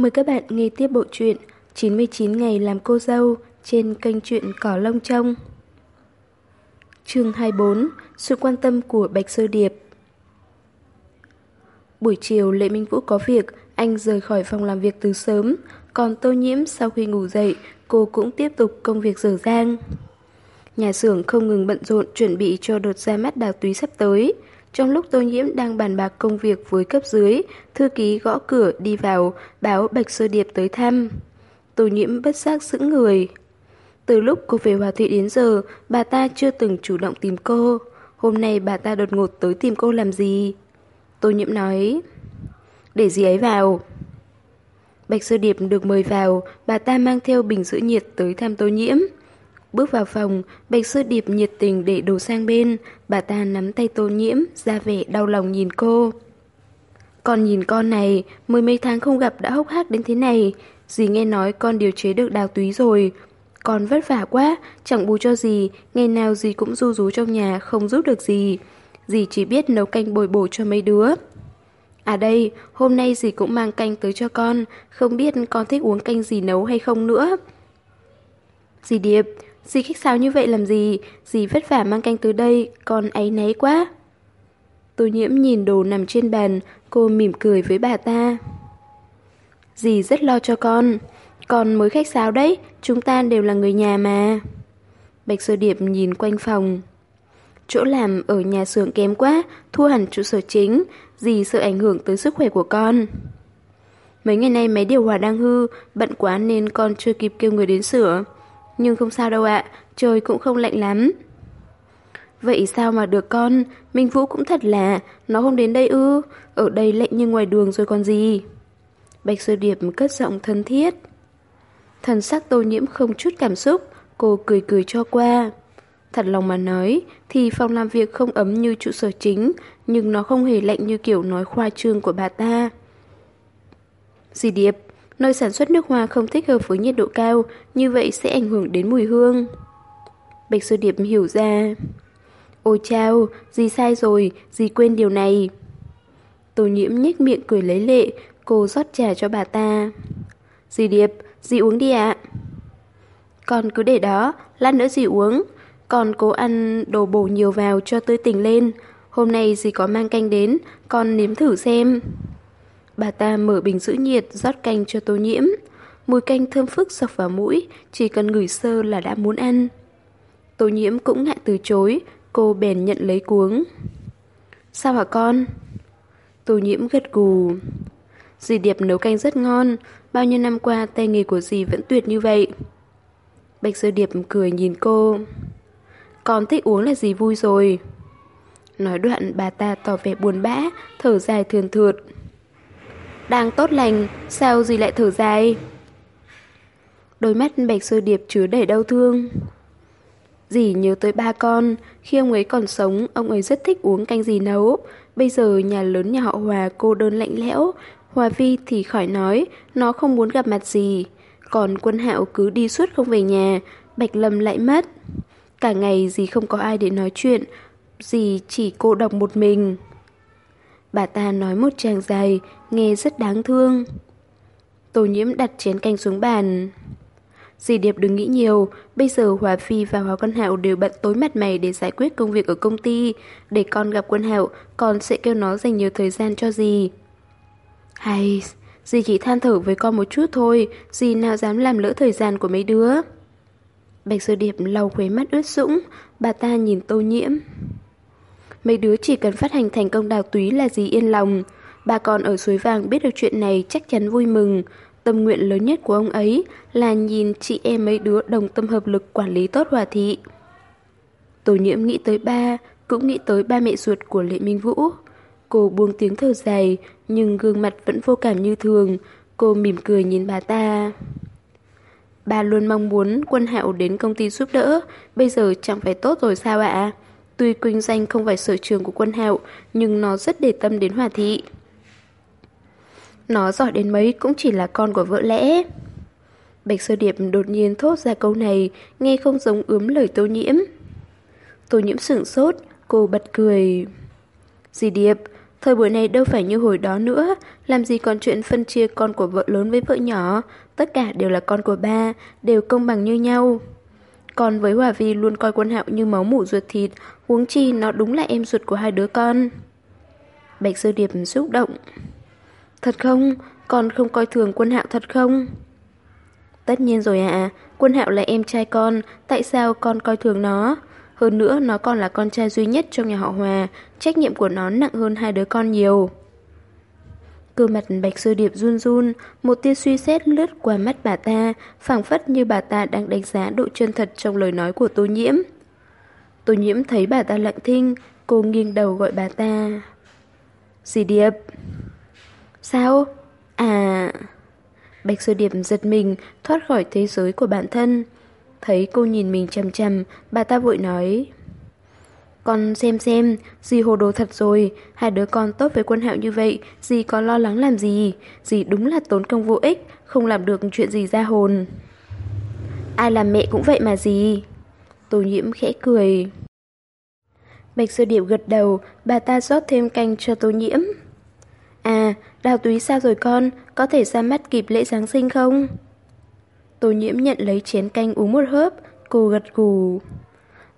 Mời các bạn nghe tiếp bộ truyện 99 ngày làm cô dâu trên kênh truyện Cỏ Lông Trông. Chương 24 Sự quan tâm của Bạch Sơ Điệp Buổi chiều Lệ Minh Vũ có việc, anh rời khỏi phòng làm việc từ sớm, còn Tô Nhiễm sau khi ngủ dậy, cô cũng tiếp tục công việc dở dang. Nhà xưởng không ngừng bận rộn chuẩn bị cho đợt ra mắt đào túy sắp tới. Trong lúc Tô Nhiễm đang bàn bạc công việc với cấp dưới, thư ký gõ cửa đi vào, báo Bạch Sơ Điệp tới thăm. Tô Nhiễm bất giác sững người. Từ lúc cô về Hòa Thị đến giờ, bà ta chưa từng chủ động tìm cô. Hôm nay bà ta đột ngột tới tìm cô làm gì? Tô Nhiễm nói, để gì ấy vào. Bạch Sơ Điệp được mời vào, bà ta mang theo bình giữ nhiệt tới thăm Tô Nhiễm. Bước vào phòng, Bạch Sơ Điệp nhiệt tình để đồ sang bên, bà ta nắm tay Tô Nhiễm, ra vẻ đau lòng nhìn cô. Con nhìn con này, mười mấy tháng không gặp đã hốc hác đến thế này, dì nghe nói con điều chế được đào túy rồi. Con vất vả quá, chẳng bù cho gì, ngày nào dì cũng ru rú trong nhà, không giúp được gì. Dì chỉ biết nấu canh bồi bổ cho mấy đứa. À đây, hôm nay dì cũng mang canh tới cho con, không biết con thích uống canh gì nấu hay không nữa. Dì Điệp, dì khách sáo như vậy làm gì, dì vất vả mang canh tới đây, con ấy náy quá. Tô nhiễm nhìn đồ nằm trên bàn, cô mỉm cười với bà ta. Dì rất lo cho con, con mới khách sáo đấy, chúng ta đều là người nhà mà. Bạch Sơ Điệp nhìn quanh phòng. Chỗ làm ở nhà xưởng kém quá, thua hẳn trụ sở chính, dì sợ ảnh hưởng tới sức khỏe của con. Mấy ngày nay máy điều hòa đang hư, bận quá nên con chưa kịp kêu người đến sửa. Nhưng không sao đâu ạ, trời cũng không lạnh lắm. Vậy sao mà được con, Minh Vũ cũng thật là, nó không đến đây ư, ở đây lạnh như ngoài đường rồi còn gì. Bạch Sơ Điệp cất giọng thân thiết. Thần sắc tô nhiễm không chút cảm xúc, cô cười cười cho qua. Thật lòng mà nói, thì phòng làm việc không ấm như trụ sở chính, nhưng nó không hề lạnh như kiểu nói khoa trương của bà ta. Dì Điệp, nơi sản xuất nước hoa không thích hợp với nhiệt độ cao, như vậy sẽ ảnh hưởng đến mùi hương. Bạch Sơ Điệp hiểu ra. Ôi chao, dì sai rồi, dì quên điều này. Tô nhiễm nhếch miệng cười lấy lệ, cô rót trà cho bà ta. Dì Điệp, dì uống đi ạ. Con cứ để đó, lát nữa dì uống. Còn cố ăn đồ bổ nhiều vào cho tươi tỉnh lên. Hôm nay dì có mang canh đến, con nếm thử xem. Bà ta mở bình giữ nhiệt, rót canh cho tô nhiễm. Mùi canh thơm phức sọc vào mũi, chỉ cần ngửi sơ là đã muốn ăn. Tô nhiễm cũng ngại từ chối, cô bèn nhận lấy cuống. Sao hả con? Tô nhiễm gật gù. Dì Điệp nấu canh rất ngon, bao nhiêu năm qua tay nghề của dì vẫn tuyệt như vậy. Bạch Sơ Điệp cười nhìn cô. Con thích uống là dì vui rồi. Nói đoạn bà ta tỏ vẻ buồn bã, thở dài thườn thượt. Đang tốt lành, sao gì lại thở dài? Đôi mắt Bạch Sơ Điệp chứa đầy đau thương. Dì nhớ tới ba con, khi ông ấy còn sống, ông ấy rất thích uống canh gì nấu. Bây giờ nhà lớn nhà họ Hòa cô đơn lạnh lẽo, Hòa Vi thì khỏi nói, nó không muốn gặp mặt gì. Còn quân hạo cứ đi suốt không về nhà, Bạch Lâm lại mất. Cả ngày dì không có ai để nói chuyện, dì chỉ cô độc một mình. Bà ta nói một tràng dài, nghe rất đáng thương. Tô nhiễm đặt chén canh xuống bàn. Dì Điệp đừng nghĩ nhiều, bây giờ Hòa Phi và Hòa Quân Hạo đều bận tối mặt mày để giải quyết công việc ở công ty. Để con gặp Quân Hạo, con sẽ kêu nó dành nhiều thời gian cho dì. Hay, dì chỉ than thở với con một chút thôi, dì nào dám làm lỡ thời gian của mấy đứa. Bạch Sơ Điệp lau khuế mắt ướt sũng, bà ta nhìn tô nhiễm. Mấy đứa chỉ cần phát hành thành công đào túy là gì yên lòng. Bà con ở suối vàng biết được chuyện này chắc chắn vui mừng. Tâm nguyện lớn nhất của ông ấy là nhìn chị em mấy đứa đồng tâm hợp lực quản lý tốt hòa thị. tổ nhiễm nghĩ tới ba, cũng nghĩ tới ba mẹ ruột của Lệ Minh Vũ. Cô buông tiếng thở dài, nhưng gương mặt vẫn vô cảm như thường. Cô mỉm cười nhìn bà ta. Bà luôn mong muốn quân hạo đến công ty giúp đỡ, bây giờ chẳng phải tốt rồi sao ạ? Tuy Quỳnh Danh không phải sở trường của quân hạo, nhưng nó rất để tâm đến hòa thị. Nó giỏi đến mấy cũng chỉ là con của vợ lẽ. Bạch Sơ Điệp đột nhiên thốt ra câu này, nghe không giống ướm lời tô nhiễm. Tô nhiễm sửng sốt, cô bật cười. Dì Điệp, Thời buổi này đâu phải như hồi đó nữa, làm gì còn chuyện phân chia con của vợ lớn với vợ nhỏ, tất cả đều là con của ba, đều công bằng như nhau. Còn với Hòa Vi luôn coi quân hạo như máu mủ ruột thịt, huống chi nó đúng là em ruột của hai đứa con. Bạch Sơ Điệp xúc động. Thật không? Con không coi thường quân hạo thật không? Tất nhiên rồi ạ, à, quân hạo là em trai con, tại sao con coi thường nó? Hơn nữa nó còn là con trai duy nhất trong nhà họ Hòa, trách nhiệm của nó nặng hơn hai đứa con nhiều. Cơ mặt Bạch Sơ Điệp run run, một tia suy xét lướt qua mắt bà ta, phảng phất như bà ta đang đánh giá độ chân thật trong lời nói của Tô Nhiễm. Tô Nhiễm thấy bà ta lặng thinh, cô nghiêng đầu gọi bà ta. Dì Điệp. Sao? À... Bạch Sơ Điệp giật mình, thoát khỏi thế giới của bản thân. Thấy cô nhìn mình chằm chằm, bà ta vội nói. Con xem xem, dì hồ đồ thật rồi, hai đứa con tốt với quân hạo như vậy, dì có lo lắng làm gì, dì đúng là tốn công vô ích, không làm được chuyện gì ra hồn. Ai làm mẹ cũng vậy mà dì. Tô nhiễm khẽ cười. Bạch sơ điệp gật đầu, bà ta rót thêm canh cho tô nhiễm. À, đào túy sao rồi con, có thể ra mắt kịp lễ Giáng sinh không? Tô nhiễm nhận lấy chén canh uống một hớp, cô gật gù.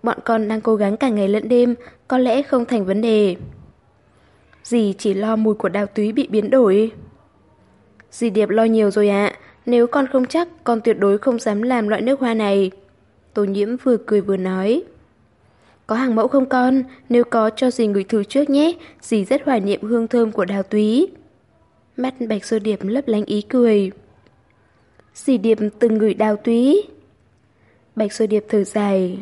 Bọn con đang cố gắng cả ngày lẫn đêm, có lẽ không thành vấn đề. Dì chỉ lo mùi của đào túy bị biến đổi. Dì Điệp lo nhiều rồi ạ, nếu con không chắc, con tuyệt đối không dám làm loại nước hoa này. Tô nhiễm vừa cười vừa nói. Có hàng mẫu không con? Nếu có cho dì người thử trước nhé, dì rất hoài niệm hương thơm của đào túy. Mắt bạch sơ điệp lấp lánh ý cười. Dì điệp từng ngửi đào túy. Bạch sơ điệp thở dài.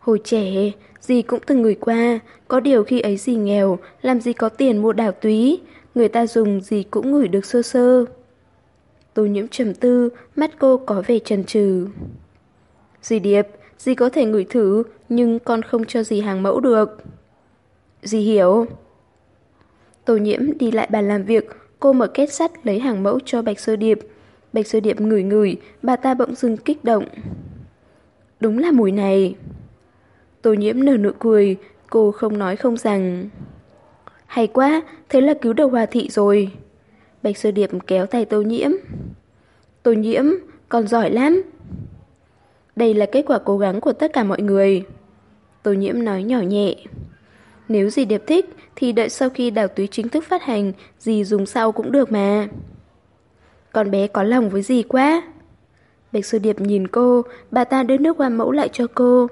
Hồi trẻ, dì cũng từng người qua, có điều khi ấy dì nghèo, làm gì có tiền mua đảo túy, người ta dùng dì cũng ngửi được sơ sơ. Tô nhiễm trầm tư, mắt cô có vẻ trần trừ. Dì Điệp, dì có thể ngửi thử, nhưng con không cho dì hàng mẫu được. Dì hiểu. Tô nhiễm đi lại bàn làm việc, cô mở kết sắt lấy hàng mẫu cho Bạch Sơ Điệp. Bạch Sơ Điệp ngửi ngửi, bà ta bỗng dưng kích động. Đúng là mùi này. Tô nhiễm nở nụ cười, cô không nói không rằng. Hay quá, thế là cứu được hòa thị rồi. Bạch Sơ Điệp kéo tay Tô nhiễm. Tô nhiễm, còn giỏi lắm. Đây là kết quả cố gắng của tất cả mọi người. Tô nhiễm nói nhỏ nhẹ. Nếu gì Điệp thích thì đợi sau khi đào túy chính thức phát hành, dì dùng sau cũng được mà. Con bé có lòng với dì quá. Bạch Sư Điệp nhìn cô, bà ta đưa nước hoa mẫu lại cho cô.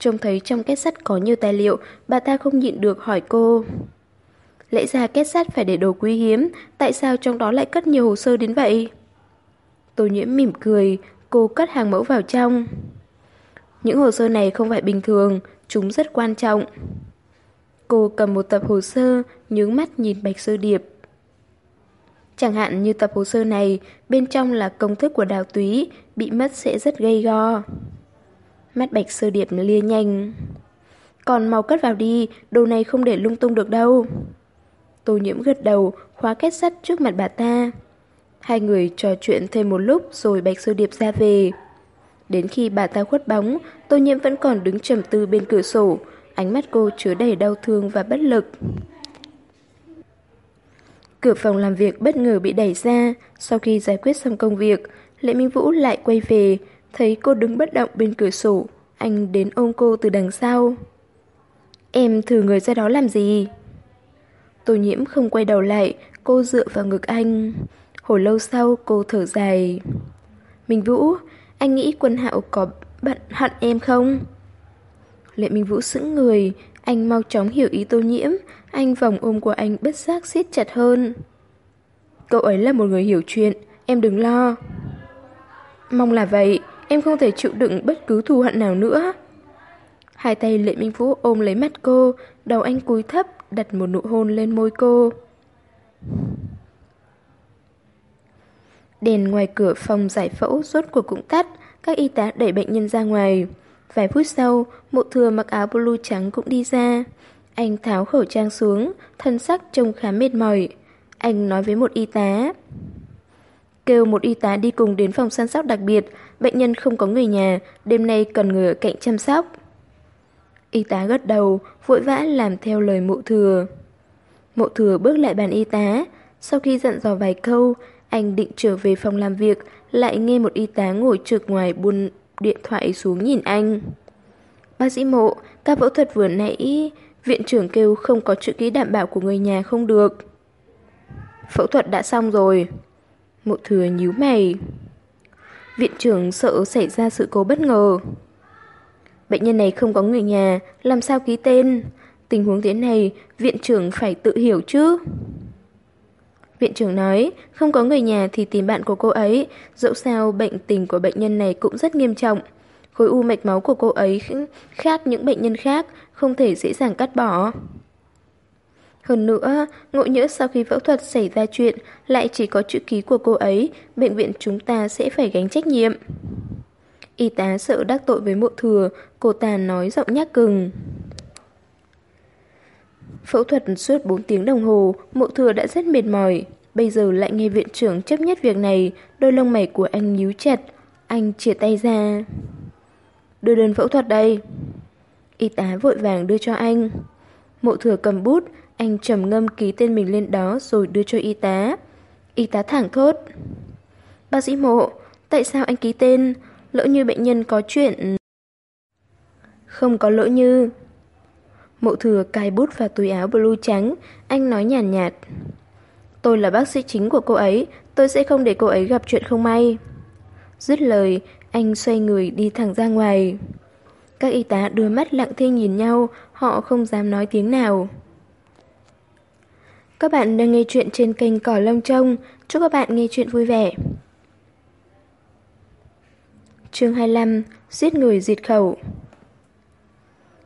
Trông thấy trong kết sắt có nhiều tài liệu, bà ta không nhịn được hỏi cô. Lẽ ra kết sắt phải để đồ quý hiếm, tại sao trong đó lại cất nhiều hồ sơ đến vậy? Tô nhiễm mỉm cười, cô cất hàng mẫu vào trong. Những hồ sơ này không phải bình thường, chúng rất quan trọng. Cô cầm một tập hồ sơ, nhướng mắt nhìn Bạch Sơ Điệp. Chẳng hạn như tập hồ sơ này, bên trong là công thức của đào túy, bị mất sẽ rất gây go. Mắt Bạch Sơ Điệp lia nhanh. Còn mau cất vào đi, đồ này không để lung tung được đâu. Tô nhiễm gật đầu, khóa kết sắt trước mặt bà ta. Hai người trò chuyện thêm một lúc rồi Bạch Sơ Điệp ra về. Đến khi bà ta khuất bóng, Tô Nhiễm vẫn còn đứng trầm tư bên cửa sổ, ánh mắt cô chứa đầy đau thương và bất lực. Cửa phòng làm việc bất ngờ bị đẩy ra, sau khi giải quyết xong công việc, Lệ Minh Vũ lại quay về, thấy cô đứng bất động bên cửa sổ, anh đến ôm cô từ đằng sau. Em thử người ra đó làm gì? Tô nhiễm không quay đầu lại, cô dựa vào ngực anh. Hồi lâu sau cô thở dài. Minh Vũ, anh nghĩ quân hạo có bận hận em không? Lệ Minh Vũ sững người, anh mau chóng hiểu ý tô nhiễm, anh vòng ôm của anh bất giác siết chặt hơn. Cậu ấy là một người hiểu chuyện, em đừng lo. Mong là vậy, em không thể chịu đựng bất cứ thù hận nào nữa. Hai tay Lệ Minh Vũ ôm lấy mắt cô, đầu anh cúi thấp, đặt một nụ hôn lên môi cô. Đèn ngoài cửa phòng giải phẫu rốt cuộc cũng tắt, các y tá đẩy bệnh nhân ra ngoài. Vài phút sau, mộ thừa mặc áo blue trắng cũng đi ra. Anh tháo khẩu trang xuống, thân sắc trông khá mệt mỏi. Anh nói với một y tá. Kêu một y tá đi cùng đến phòng săn sóc đặc biệt, bệnh nhân không có người nhà, đêm nay cần người ở cạnh chăm sóc. Y tá gật đầu, vội vã làm theo lời mộ thừa. Mộ thừa bước lại bàn y tá. Sau khi dặn dò vài câu, anh định trở về phòng làm việc, lại nghe một y tá ngồi trực ngoài buôn điện thoại xuống nhìn anh. Bác sĩ mộ, ca phẫu thuật vừa nãy, viện trưởng kêu không có chữ ký đảm bảo của người nhà không được. Phẫu thuật đã xong rồi. Mộ thừa nhíu mày. Viện trưởng sợ xảy ra sự cố bất ngờ. Bệnh nhân này không có người nhà, làm sao ký tên? Tình huống thế này, viện trưởng phải tự hiểu chứ. Viện trưởng nói, không có người nhà thì tìm bạn của cô ấy, dẫu sao bệnh tình của bệnh nhân này cũng rất nghiêm trọng. Khối u mạch máu của cô ấy khác những bệnh nhân khác, không thể dễ dàng cắt bỏ. Hơn nữa, ngộ nhỡ sau khi phẫu thuật xảy ra chuyện lại chỉ có chữ ký của cô ấy, bệnh viện chúng ta sẽ phải gánh trách nhiệm. Y tá sợ đắc tội với mộ thừa, cô ta nói giọng nhắc cừng. Phẫu thuật suốt 4 tiếng đồng hồ, mộ thừa đã rất mệt mỏi. Bây giờ lại nghe viện trưởng chấp nhất việc này, đôi lông mày của anh nhíu chặt. Anh chia tay ra. Đưa đơn phẫu thuật đây. Y tá vội vàng đưa cho anh. Mộ thừa cầm bút, anh trầm ngâm ký tên mình lên đó rồi đưa cho y tá. Y tá thẳng thốt. Bác sĩ mộ, tại sao anh ký tên? Lỡ như bệnh nhân có chuyện... Không có lỡ như... Mộ thừa cài bút vào túi áo blue trắng, anh nói nhàn nhạt, nhạt. Tôi là bác sĩ chính của cô ấy, tôi sẽ không để cô ấy gặp chuyện không may. Dứt lời, anh xoay người đi thẳng ra ngoài. Các y tá đưa mắt lặng thinh nhìn nhau, họ không dám nói tiếng nào. Các bạn đang nghe chuyện trên kênh Cỏ Lông Trông. Chúc các bạn nghe chuyện vui vẻ. chương 25 Giết người diệt khẩu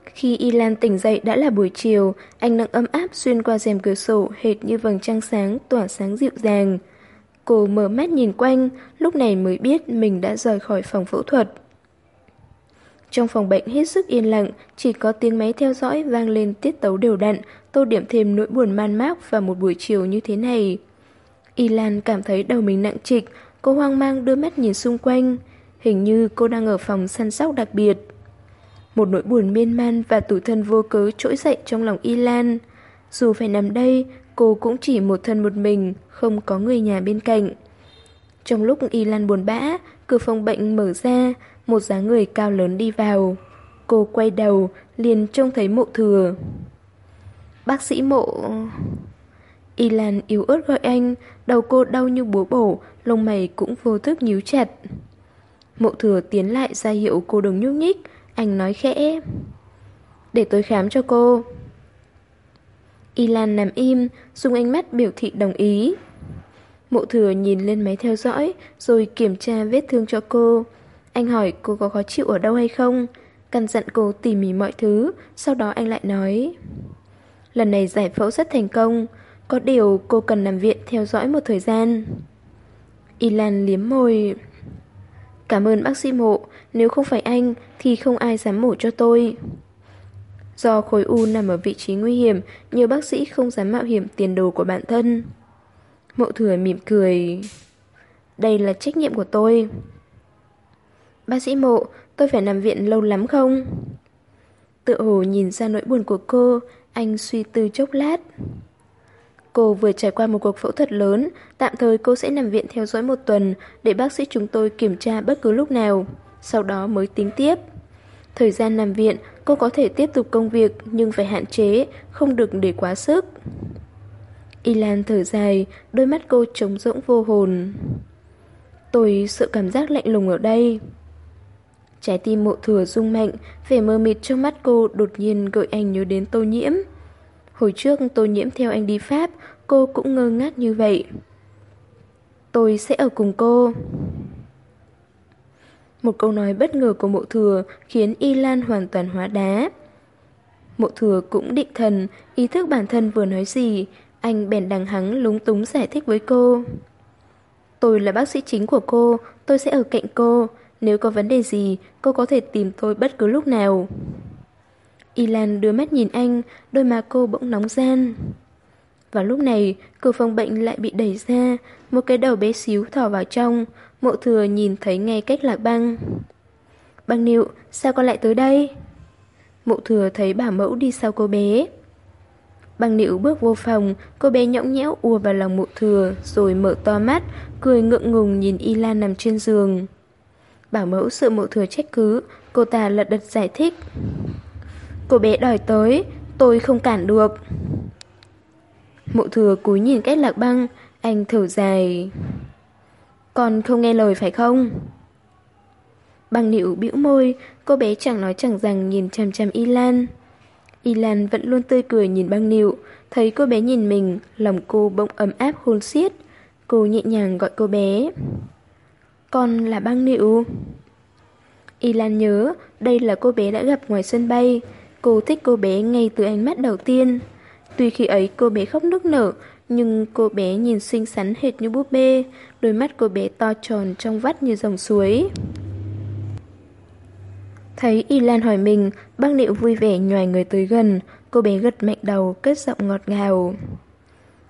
Khi Y Lan tỉnh dậy đã là buổi chiều, ánh nắng ấm áp xuyên qua rèm cửa sổ hệt như vầng trăng sáng tỏa sáng dịu dàng. Cô mở mắt nhìn quanh, lúc này mới biết mình đã rời khỏi phòng phẫu thuật. Trong phòng bệnh hết sức yên lặng, chỉ có tiếng máy theo dõi vang lên tiết tấu đều đặn, tô điểm thêm nỗi buồn man mác vào một buổi chiều như thế này. Y Lan cảm thấy đầu mình nặng trịch, cô hoang mang đưa mắt nhìn xung quanh. Hình như cô đang ở phòng săn sóc đặc biệt. Một nỗi buồn miên man và tủi thân vô cớ trỗi dậy trong lòng Y Lan. Dù phải nằm đây, cô cũng chỉ một thân một mình, không có người nhà bên cạnh. Trong lúc Y Lan buồn bã, cửa phòng bệnh mở ra, một dáng người cao lớn đi vào. Cô quay đầu, liền trông thấy mộ thừa. Bác sĩ mộ... Ừ, Ilan yếu ớt gọi anh, đầu cô đau như búa bổ, lông mày cũng vô thức nhíu chặt. Mộ thừa tiến lại ra hiệu cô đừng nhúc nhích, anh nói khẽ. Để tôi khám cho cô. Ilan nằm im, dùng ánh mắt biểu thị đồng ý. Mộ thừa nhìn lên máy theo dõi, rồi kiểm tra vết thương cho cô. Anh hỏi cô có khó chịu ở đâu hay không, căn dặn cô tỉ mỉ mọi thứ, sau đó anh lại nói. Lần này giải phẫu rất thành công, có điều cô cần nằm viện theo dõi một thời gian. Ilan liếm môi. Cảm ơn bác sĩ mộ, nếu không phải anh thì không ai dám mổ cho tôi. Do khối u nằm ở vị trí nguy hiểm, nhiều bác sĩ không dám mạo hiểm tiền đồ của bản thân. Mộ thừa mỉm cười. Đây là trách nhiệm của tôi. Bác sĩ mộ, tôi phải nằm viện lâu lắm không? Tự hồ nhìn ra nỗi buồn của cô, anh suy tư chốc lát. Cô vừa trải qua một cuộc phẫu thuật lớn, tạm thời cô sẽ nằm viện theo dõi một tuần để bác sĩ chúng tôi kiểm tra bất cứ lúc nào, sau đó mới tính tiếp. Thời gian nằm viện, cô có thể tiếp tục công việc nhưng phải hạn chế, không được để quá sức. Y Lan thở dài, đôi mắt cô trống rỗng vô hồn. Tôi sợ cảm giác lạnh lùng ở đây. Trái tim mộ thừa rung mạnh, vẻ mơ mịt trong mắt cô đột nhiên gợi anh nhớ đến tô nhiễm. Hồi trước tô nhiễm theo anh đi Pháp, cô cũng ngơ ngác như vậy. Tôi sẽ ở cùng cô. Một câu nói bất ngờ của mộ thừa khiến Y Lan hoàn toàn hóa đá. Mộ thừa cũng định thần, ý thức bản thân vừa nói gì, anh bèn đằng hắng lúng túng giải thích với cô. Tôi là bác sĩ chính của cô, tôi sẽ ở cạnh cô. Nếu có vấn đề gì, cô có thể tìm tôi bất cứ lúc nào. Ilan đưa mắt nhìn anh, đôi má cô bỗng nóng gian. Vào lúc này, cửa phòng bệnh lại bị đẩy ra, một cái đầu bé xíu thò vào trong, mộ thừa nhìn thấy ngay cách lạc băng. Băng nịu, sao con lại tới đây? Mộ thừa thấy bà mẫu đi sau cô bé. Băng nịu bước vô phòng, cô bé nhõng nhẽo ùa vào lòng mộ thừa, rồi mở to mắt, cười ngượng ngùng nhìn Ilan nằm trên giường. Bảo mẫu sự mụ thừa trách cứ, cô ta lật đật giải thích. Cô bé đòi tới, tôi không cản được. mụ thừa cúi nhìn cách lạc băng, anh thở dài. Con không nghe lời phải không? Băng nịu bĩu môi, cô bé chẳng nói chẳng rằng nhìn chằm chằm Y Lan. Y Lan vẫn luôn tươi cười nhìn băng nịu, thấy cô bé nhìn mình, lòng cô bỗng ấm áp hôn xiết. Cô nhẹ nhàng gọi cô bé còn là băng nịu. Y Lan nhớ, đây là cô bé đã gặp ngoài sân bay. Cô thích cô bé ngay từ ánh mắt đầu tiên. Tuy khi ấy cô bé khóc nức nở, nhưng cô bé nhìn xinh xắn hệt như búp bê, đôi mắt cô bé to tròn trong vắt như dòng suối. Thấy Y Lan hỏi mình, băng nịu vui vẻ nhòi người tới gần, cô bé gật mạnh đầu, cất giọng ngọt ngào.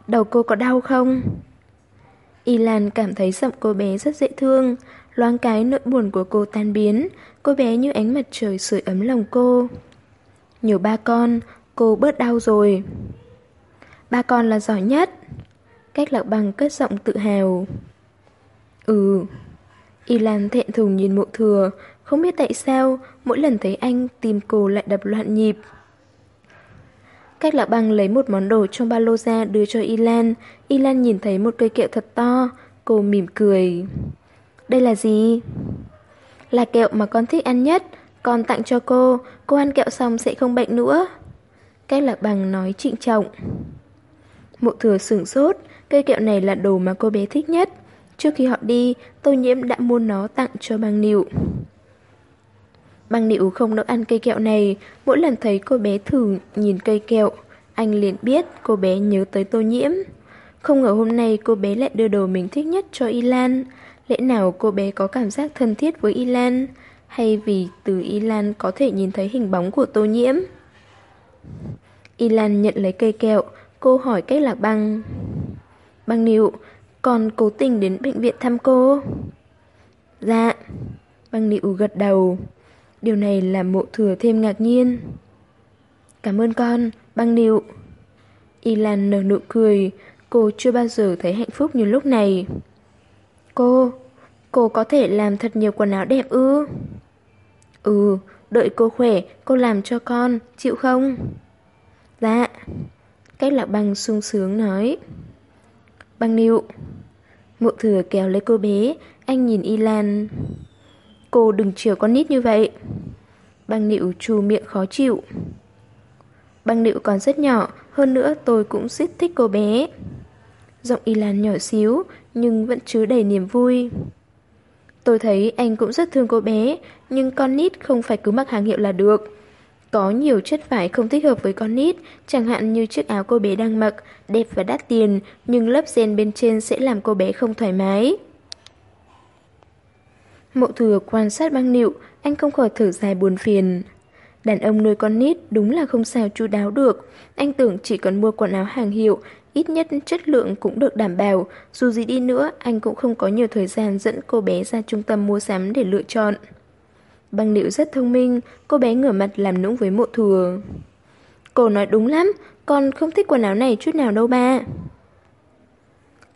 Đầu cô có đau không? Y Lan cảm thấy giọng cô bé rất dễ thương, loáng cái nỗi buồn của cô tan biến, cô bé như ánh mặt trời sưởi ấm lòng cô. Nhiều ba con, cô bớt đau rồi. Ba con là giỏi nhất. Cách lạc bằng cất giọng tự hào. Ừ. Y Lan thẹn thùng nhìn mộ thừa, không biết tại sao, mỗi lần thấy anh, tìm cô lại đập loạn nhịp. Cách lạc băng lấy một món đồ trong ba lô ra đưa cho Ilan. Ilan nhìn thấy một cây kẹo thật to, cô mỉm cười. Đây là gì? Là kẹo mà con thích ăn nhất, con tặng cho cô, cô ăn kẹo xong sẽ không bệnh nữa. Cách lạc bằng nói trịnh trọng. Mộ thừa sửng sốt, cây kẹo này là đồ mà cô bé thích nhất. Trước khi họ đi, tô nhiễm đã mua nó tặng cho băng nịu. Băng nịu không nỡ ăn cây kẹo này, mỗi lần thấy cô bé thử nhìn cây kẹo, anh liền biết cô bé nhớ tới tô nhiễm. Không ngờ hôm nay cô bé lại đưa đồ mình thích nhất cho Y Lan. Lẽ nào cô bé có cảm giác thân thiết với Y Lan? Hay vì từ Y Lan có thể nhìn thấy hình bóng của tô nhiễm? Y Lan nhận lấy cây kẹo, cô hỏi cách lạc băng. Băng nịu, còn cố tình đến bệnh viện thăm cô? Dạ. Băng nịu gật đầu. Điều này làm mộ thừa thêm ngạc nhiên. Cảm ơn con, băng nịu. Y Lan nở nụ cười, cô chưa bao giờ thấy hạnh phúc như lúc này. Cô, cô có thể làm thật nhiều quần áo đẹp ư? Ừ, đợi cô khỏe, cô làm cho con, chịu không? Dạ. Cách lạc băng sung sướng nói. Băng nịu. Mộ thừa kéo lấy cô bé, anh nhìn Y Lan. Cô đừng chiều con nít như vậy. Băng nịu trù miệng khó chịu. Băng nịu còn rất nhỏ, hơn nữa tôi cũng rất thích cô bé. Giọng Y Lan nhỏ xíu, nhưng vẫn chứa đầy niềm vui. Tôi thấy anh cũng rất thương cô bé, nhưng con nít không phải cứ mặc hàng hiệu là được. Có nhiều chất vải không thích hợp với con nít, chẳng hạn như chiếc áo cô bé đang mặc, đẹp và đắt tiền, nhưng lớp gen bên trên sẽ làm cô bé không thoải mái. Mộ thừa quan sát băng nịu, anh không khỏi thở dài buồn phiền. Đàn ông nuôi con nít đúng là không sao chu đáo được. Anh tưởng chỉ cần mua quần áo hàng hiệu, ít nhất chất lượng cũng được đảm bảo. Dù gì đi nữa, anh cũng không có nhiều thời gian dẫn cô bé ra trung tâm mua sắm để lựa chọn. Băng nịu rất thông minh, cô bé ngửa mặt làm nũng với mộ thừa. Cô nói đúng lắm, con không thích quần áo này chút nào đâu ba.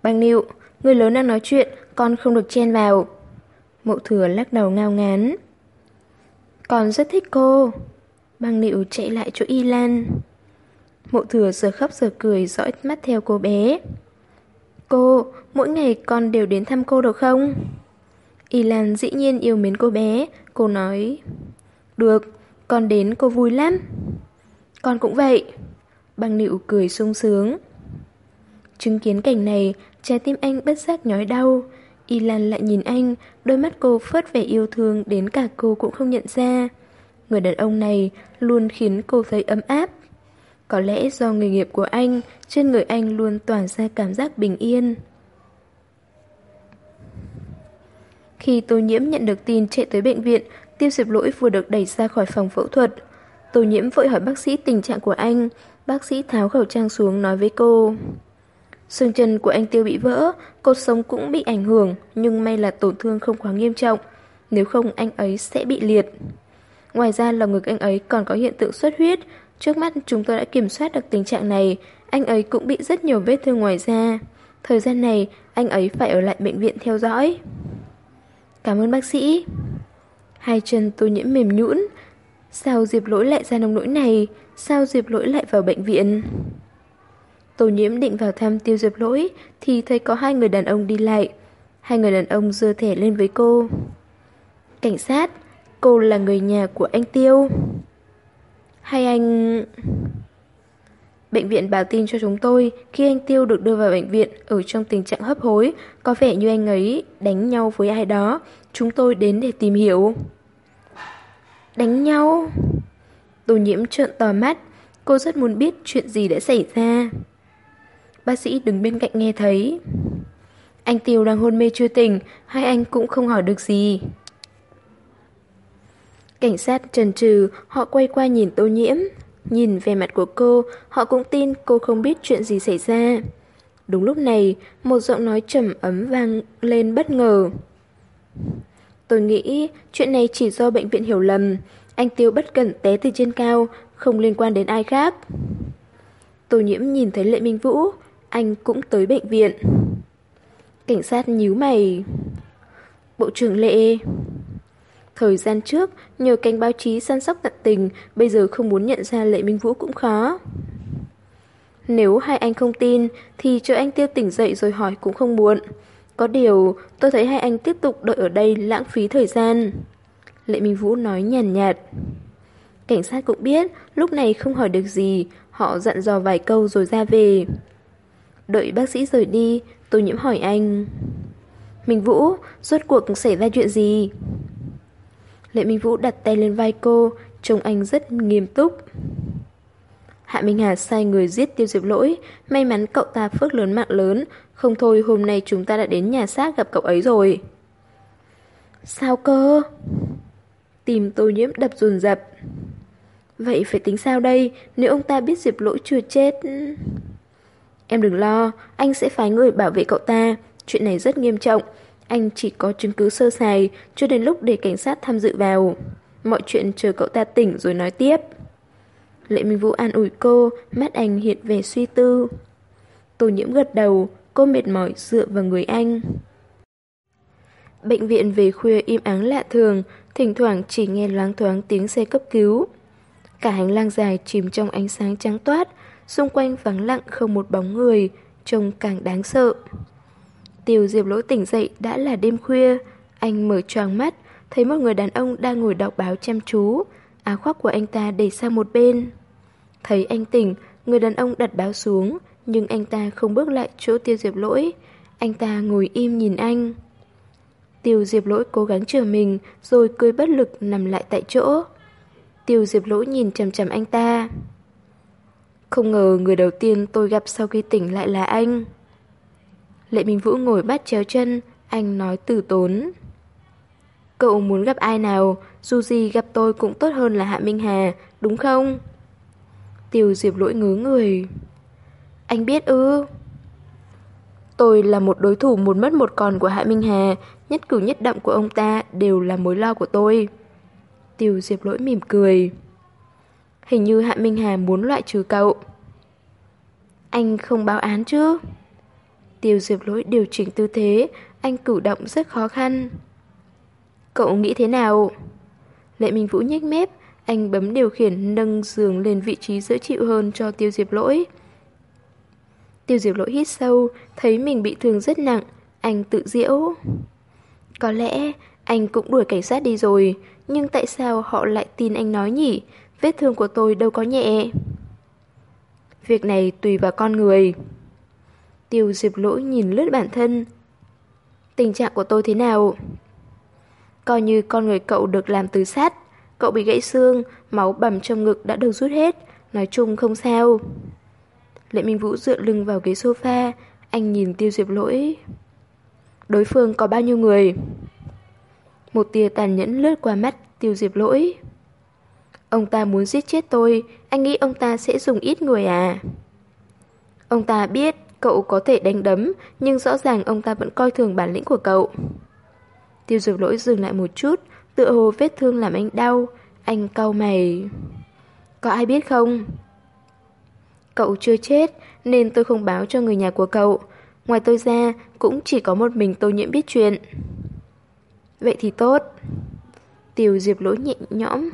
Băng nịu, người lớn đang nói chuyện, con không được chen vào. Mộ thừa lắc đầu ngao ngán. Con rất thích cô. Băng nịu chạy lại chỗ Y Lan. Mộ thừa giờ khóc giờ cười dõi mắt theo cô bé. Cô, mỗi ngày con đều đến thăm cô được không? Y Lan dĩ nhiên yêu mến cô bé, cô nói. Được, con đến cô vui lắm. Con cũng vậy. Băng nịu cười sung sướng. Chứng kiến cảnh này, trái tim anh bất giác nhói đau. Y Lan lại nhìn anh, đôi mắt cô phớt vẻ yêu thương đến cả cô cũng không nhận ra. Người đàn ông này luôn khiến cô thấy ấm áp. Có lẽ do nghề nghiệp của anh, trên người anh luôn tỏa ra cảm giác bình yên. Khi Tô Nhiễm nhận được tin chạy tới bệnh viện, Tiêu Diệp Lỗi vừa được đẩy ra khỏi phòng phẫu thuật. Tô Nhiễm vội hỏi bác sĩ tình trạng của anh. Bác sĩ tháo khẩu trang xuống nói với cô. Xương chân của anh Tiêu bị vỡ, cột sống cũng bị ảnh hưởng, nhưng may là tổn thương không quá nghiêm trọng. Nếu không anh ấy sẽ bị liệt. Ngoài ra lòng ngực anh ấy còn có hiện tượng xuất huyết, Trước mắt chúng tôi đã kiểm soát được tình trạng này, anh ấy cũng bị rất nhiều vết thương ngoài da. Thời gian này, anh ấy phải ở lại bệnh viện theo dõi. Cảm ơn bác sĩ. Hai chân tôi nhiễm mềm nhũn. Sao Diệp lỗi lại ra nông nỗi này? Sao Diệp lỗi lại vào bệnh viện? Tô nhiễm định vào thăm tiêu Diệp lỗi thì thấy có hai người đàn ông đi lại. Hai người đàn ông dơ thẻ lên với cô. Cảnh sát, cô là người nhà của anh Tiêu. Hay anh... Bệnh viện báo tin cho chúng tôi khi anh Tiêu được đưa vào bệnh viện ở trong tình trạng hấp hối, có vẻ như anh ấy đánh nhau với ai đó. Chúng tôi đến để tìm hiểu. Đánh nhau? Tô nhiễm trợn tò mắt, cô rất muốn biết chuyện gì đã xảy ra. Bác sĩ đứng bên cạnh nghe thấy. Anh Tiêu đang hôn mê chưa tỉnh, hai anh cũng không hỏi được gì. Cảnh sát trần trừ, họ quay qua nhìn tô nhiễm. Nhìn về mặt của cô, họ cũng tin cô không biết chuyện gì xảy ra. Đúng lúc này, một giọng nói trầm ấm vang lên bất ngờ. Tôi nghĩ chuyện này chỉ do bệnh viện hiểu lầm. Anh Tiêu bất cẩn té từ trên cao, không liên quan đến ai khác. Tô nhiễm nhìn thấy Lệ Minh Vũ, anh cũng tới bệnh viện. Cảnh sát nhíu mày. Bộ trưởng Lệ... E, thời gian trước, nhờ cánh báo chí săn sóc tận tình, bây giờ không muốn nhận ra Lệ Minh Vũ cũng khó. Nếu hai anh không tin, thì chờ anh tiêu tỉnh dậy rồi hỏi cũng không muộn. Có điều, tôi thấy hai anh tiếp tục đợi ở đây lãng phí thời gian. Lệ Minh Vũ nói nhàn nhạt, Cảnh sát cũng biết, lúc này không hỏi được gì, họ dặn dò vài câu rồi ra về. Đợi bác sĩ rời đi, tôi nhiễm hỏi anh. Minh Vũ, rốt cuộc xảy ra chuyện gì? Lệ Minh Vũ đặt tay lên vai cô, trông anh rất nghiêm túc. Hạ Minh Hà sai người giết tiêu diệp lỗi, may mắn cậu ta phước lớn mạng lớn, không thôi hôm nay chúng ta đã đến nhà xác gặp cậu ấy rồi. Sao cơ? Tìm tô nhiễm đập dồn dập. Vậy phải tính sao đây, nếu ông ta biết diệp lỗi chưa chết... Em đừng lo, anh sẽ phái người bảo vệ cậu ta, chuyện này rất nghiêm trọng, anh chỉ có chứng cứ sơ sài, cho đến lúc để cảnh sát tham dự vào. Mọi chuyện chờ cậu ta tỉnh rồi nói tiếp. Lệ Minh Vũ an ủi cô, mắt anh hiện về suy tư. Tô nhiễm gật đầu, cô mệt mỏi dựa vào người anh. Bệnh viện về khuya im ắng lạ thường, thỉnh thoảng chỉ nghe loáng thoáng tiếng xe cấp cứu. Cả hành lang dài chìm trong ánh sáng trắng toát, xung quanh vắng lặng không một bóng người, trông càng đáng sợ. Tiêu Diệp Lỗ tỉnh dậy đã là đêm khuya. Anh mở choàng mắt, thấy một người đàn ông đang ngồi đọc báo chăm chú. Áo khoác của anh ta để sang một bên. Thấy anh tỉnh, người đàn ông đặt báo xuống, nhưng anh ta không bước lại chỗ Tiêu Diệp Lỗi. Anh ta ngồi im nhìn anh. Tiêu Diệp Lỗi cố gắng chờ mình, rồi cười bất lực nằm lại tại chỗ. Tiêu Diệp Lỗi nhìn chằm chằm anh ta. Không ngờ người đầu tiên tôi gặp sau khi tỉnh lại là anh. Lệ Minh Vũ ngồi bắt chéo chân, anh nói từ tốn. Cậu muốn gặp ai nào, dù gì gặp tôi cũng tốt hơn là Hạ Minh Hà, đúng không? Tiêu Diệp lỗi ngứa người. Anh biết ư? Tôi là một đối thủ một mất một còn của Hạ Minh Hà, nhất cử nhất động của ông ta đều là mối lo của tôi. Tiêu Diệp lỗi mỉm cười. Hình như Hạ Minh Hà muốn loại trừ cậu. Anh không báo án chứ? Tiêu diệp lỗi điều chỉnh tư thế, anh cử động rất khó khăn. Cậu nghĩ thế nào? Lệ Minh Vũ nhếch mép, anh bấm điều khiển nâng giường lên vị trí dễ chịu hơn cho tiêu diệp lỗi. Tiêu diệp lỗi hít sâu, thấy mình bị thương rất nặng, anh tự diễu. Có lẽ anh cũng đuổi cảnh sát đi rồi, nhưng tại sao họ lại tin anh nói nhỉ? Vết thương của tôi đâu có nhẹ. Việc này tùy vào con người. Tiêu diệp lỗi nhìn lướt bản thân. Tình trạng của tôi thế nào? Coi như con người cậu được làm từ sắt, cậu bị gãy xương, máu bầm trong ngực đã được rút hết, nói chung không sao. Lệ Minh Vũ dựa lưng vào ghế sofa, anh nhìn tiêu diệp lỗi. Đối phương có bao nhiêu người? Một tia tàn nhẫn lướt qua mắt tiêu diệp lỗi. Ông ta muốn giết chết tôi, anh nghĩ ông ta sẽ dùng ít người à? Ông ta biết Cậu có thể đánh đấm, nhưng rõ ràng ông ta vẫn coi thường bản lĩnh của cậu. Tiêu dược lỗi dừng lại một chút, tựa hồ vết thương làm anh đau. Anh cau mày. Có ai biết không? Cậu chưa chết nên tôi không báo cho người nhà của cậu. Ngoài tôi ra cũng chỉ có một mình tô nhiễm biết chuyện. Vậy thì tốt. Tiêu Diệp lỗi nhẹ nhõm.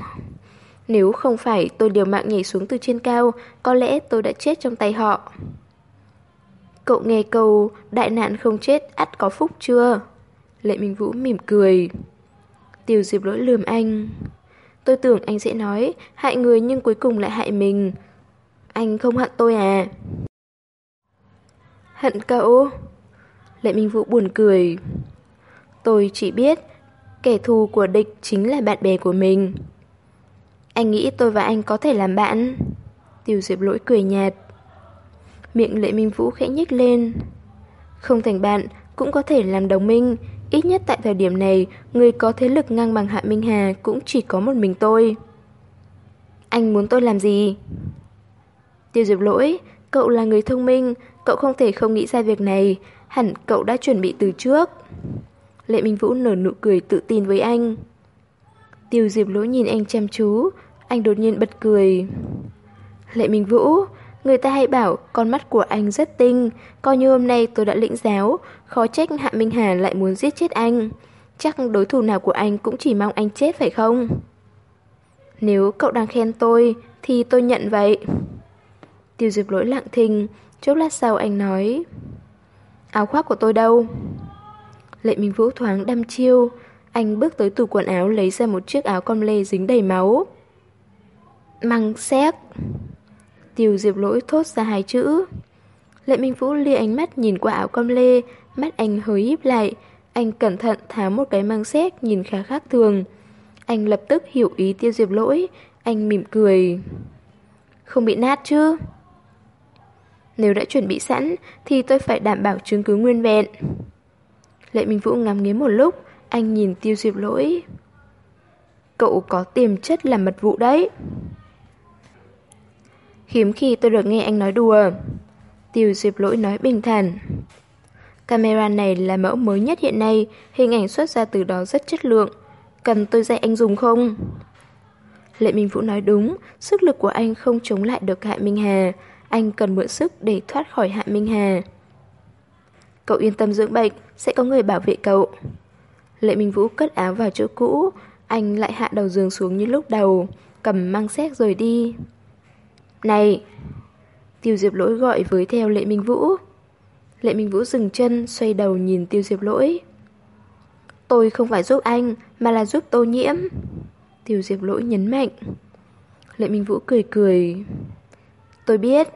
Nếu không phải tôi liều mạng nhảy xuống từ trên cao, có lẽ tôi đã chết trong tay họ. Cậu nghe câu đại nạn không chết ắt có phúc chưa? Lệ Minh Vũ mỉm cười. Tiêu Diệp lỗi lườm anh. Tôi tưởng anh sẽ nói hại người nhưng cuối cùng lại hại mình. Anh không hận tôi à? Hận cậu? Lệ Minh Vũ buồn cười. Tôi chỉ biết kẻ thù của địch chính là bạn bè của mình. Anh nghĩ tôi và anh có thể làm bạn? Tiêu Diệp lỗi cười nhạt. Miệng Lệ Minh Vũ khẽ nhếch lên. Không thành bạn, cũng có thể làm đồng minh. Ít nhất tại thời điểm này, người có thế lực ngang bằng Hạ Minh Hà cũng chỉ có một mình tôi. Anh muốn tôi làm gì? Tiêu Diệp lỗi, cậu là người thông minh, cậu không thể không nghĩ ra việc này, hẳn cậu đã chuẩn bị từ trước. Lệ Minh Vũ nở nụ cười tự tin với anh. Tiêu Diệp lỗi nhìn anh chăm chú, anh đột nhiên bật cười. Lệ Minh Vũ, người ta hay bảo con mắt của anh rất tinh, coi như hôm nay tôi đã lĩnh giáo, khó trách Hạ Minh Hà lại muốn giết chết anh. Chắc đối thủ nào của anh cũng chỉ mong anh chết phải không? Nếu cậu đang khen tôi, thì tôi nhận vậy. Tiêu diệp lỗi lặng thinh, chốc lát sau anh nói Áo khoác của tôi đâu? Lệ Minh Vũ thoáng đăm chiêu Anh bước tới tủ quần áo lấy ra một chiếc áo com lê dính đầy máu Măng xét Tiêu diệp lỗi thốt ra hai chữ. Lệ Minh Vũ lia ánh mắt nhìn qua áo com lê Mắt anh hơi híp lại. Anh cẩn thận tháo một cái măng xét nhìn khá khác thường. Anh lập tức hiểu ý tiêu diệp lỗi. Anh mỉm cười. Không bị nát chứ? Nếu đã chuẩn bị sẵn thì tôi phải đảm bảo chứng cứ nguyên vẹn. Lệ Minh Vũ ngắm nghía một lúc, anh nhìn tiêu diệp lỗi. Cậu có tiềm chất làm mật vụ đấy. Hiếm khi tôi được nghe anh nói đùa. Tiêu diệp lỗi nói bình thản. Camera này là mẫu mới nhất hiện nay, hình ảnh xuất ra từ đó rất chất lượng. Cần tôi dạy anh dùng không? Lệ Minh Vũ nói đúng, sức lực của anh không chống lại được Hạ Minh Hà anh cần mượn sức để thoát khỏi Hạ Minh Hà. Cậu yên tâm dưỡng bệnh, sẽ có người bảo vệ cậu. Lệ Minh Vũ cất áo vào chỗ cũ, anh lại hạ đầu giường xuống như lúc đầu, cầm mang xét rồi đi. Này! Tiêu Diệp Lỗi gọi với theo Lệ Minh Vũ. Lệ Minh Vũ dừng chân, xoay đầu nhìn Tiêu Diệp Lỗi. Tôi không phải giúp anh, mà là giúp tô nhiễm. Tiêu Diệp Lỗi nhấn mạnh. Lệ Minh Vũ cười cười. Tôi biết.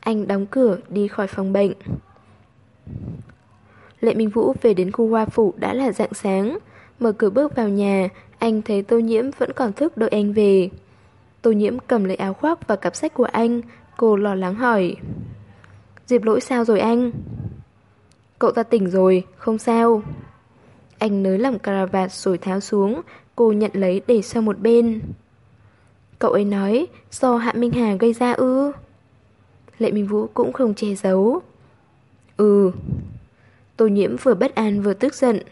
Anh đóng cửa đi khỏi phòng bệnh. Lệ Minh Vũ về đến khu hoa phủ đã là dạng sáng. Mở cửa bước vào nhà, anh thấy Tô Nhiễm vẫn còn thức đợi anh về. Tô Nhiễm cầm lấy áo khoác và cặp sách của anh, cô lo lắng hỏi. Diệp lỗi sao rồi anh? Cậu ta tỉnh rồi, không sao. Anh nới lỏng caravat rồi tháo xuống, cô nhận lấy để sang một bên. Cậu ấy nói do Hạ Minh Hà gây ra ư Lệ Minh Vũ cũng không che giấu Ừ Tô nhiễm vừa bất an vừa tức giận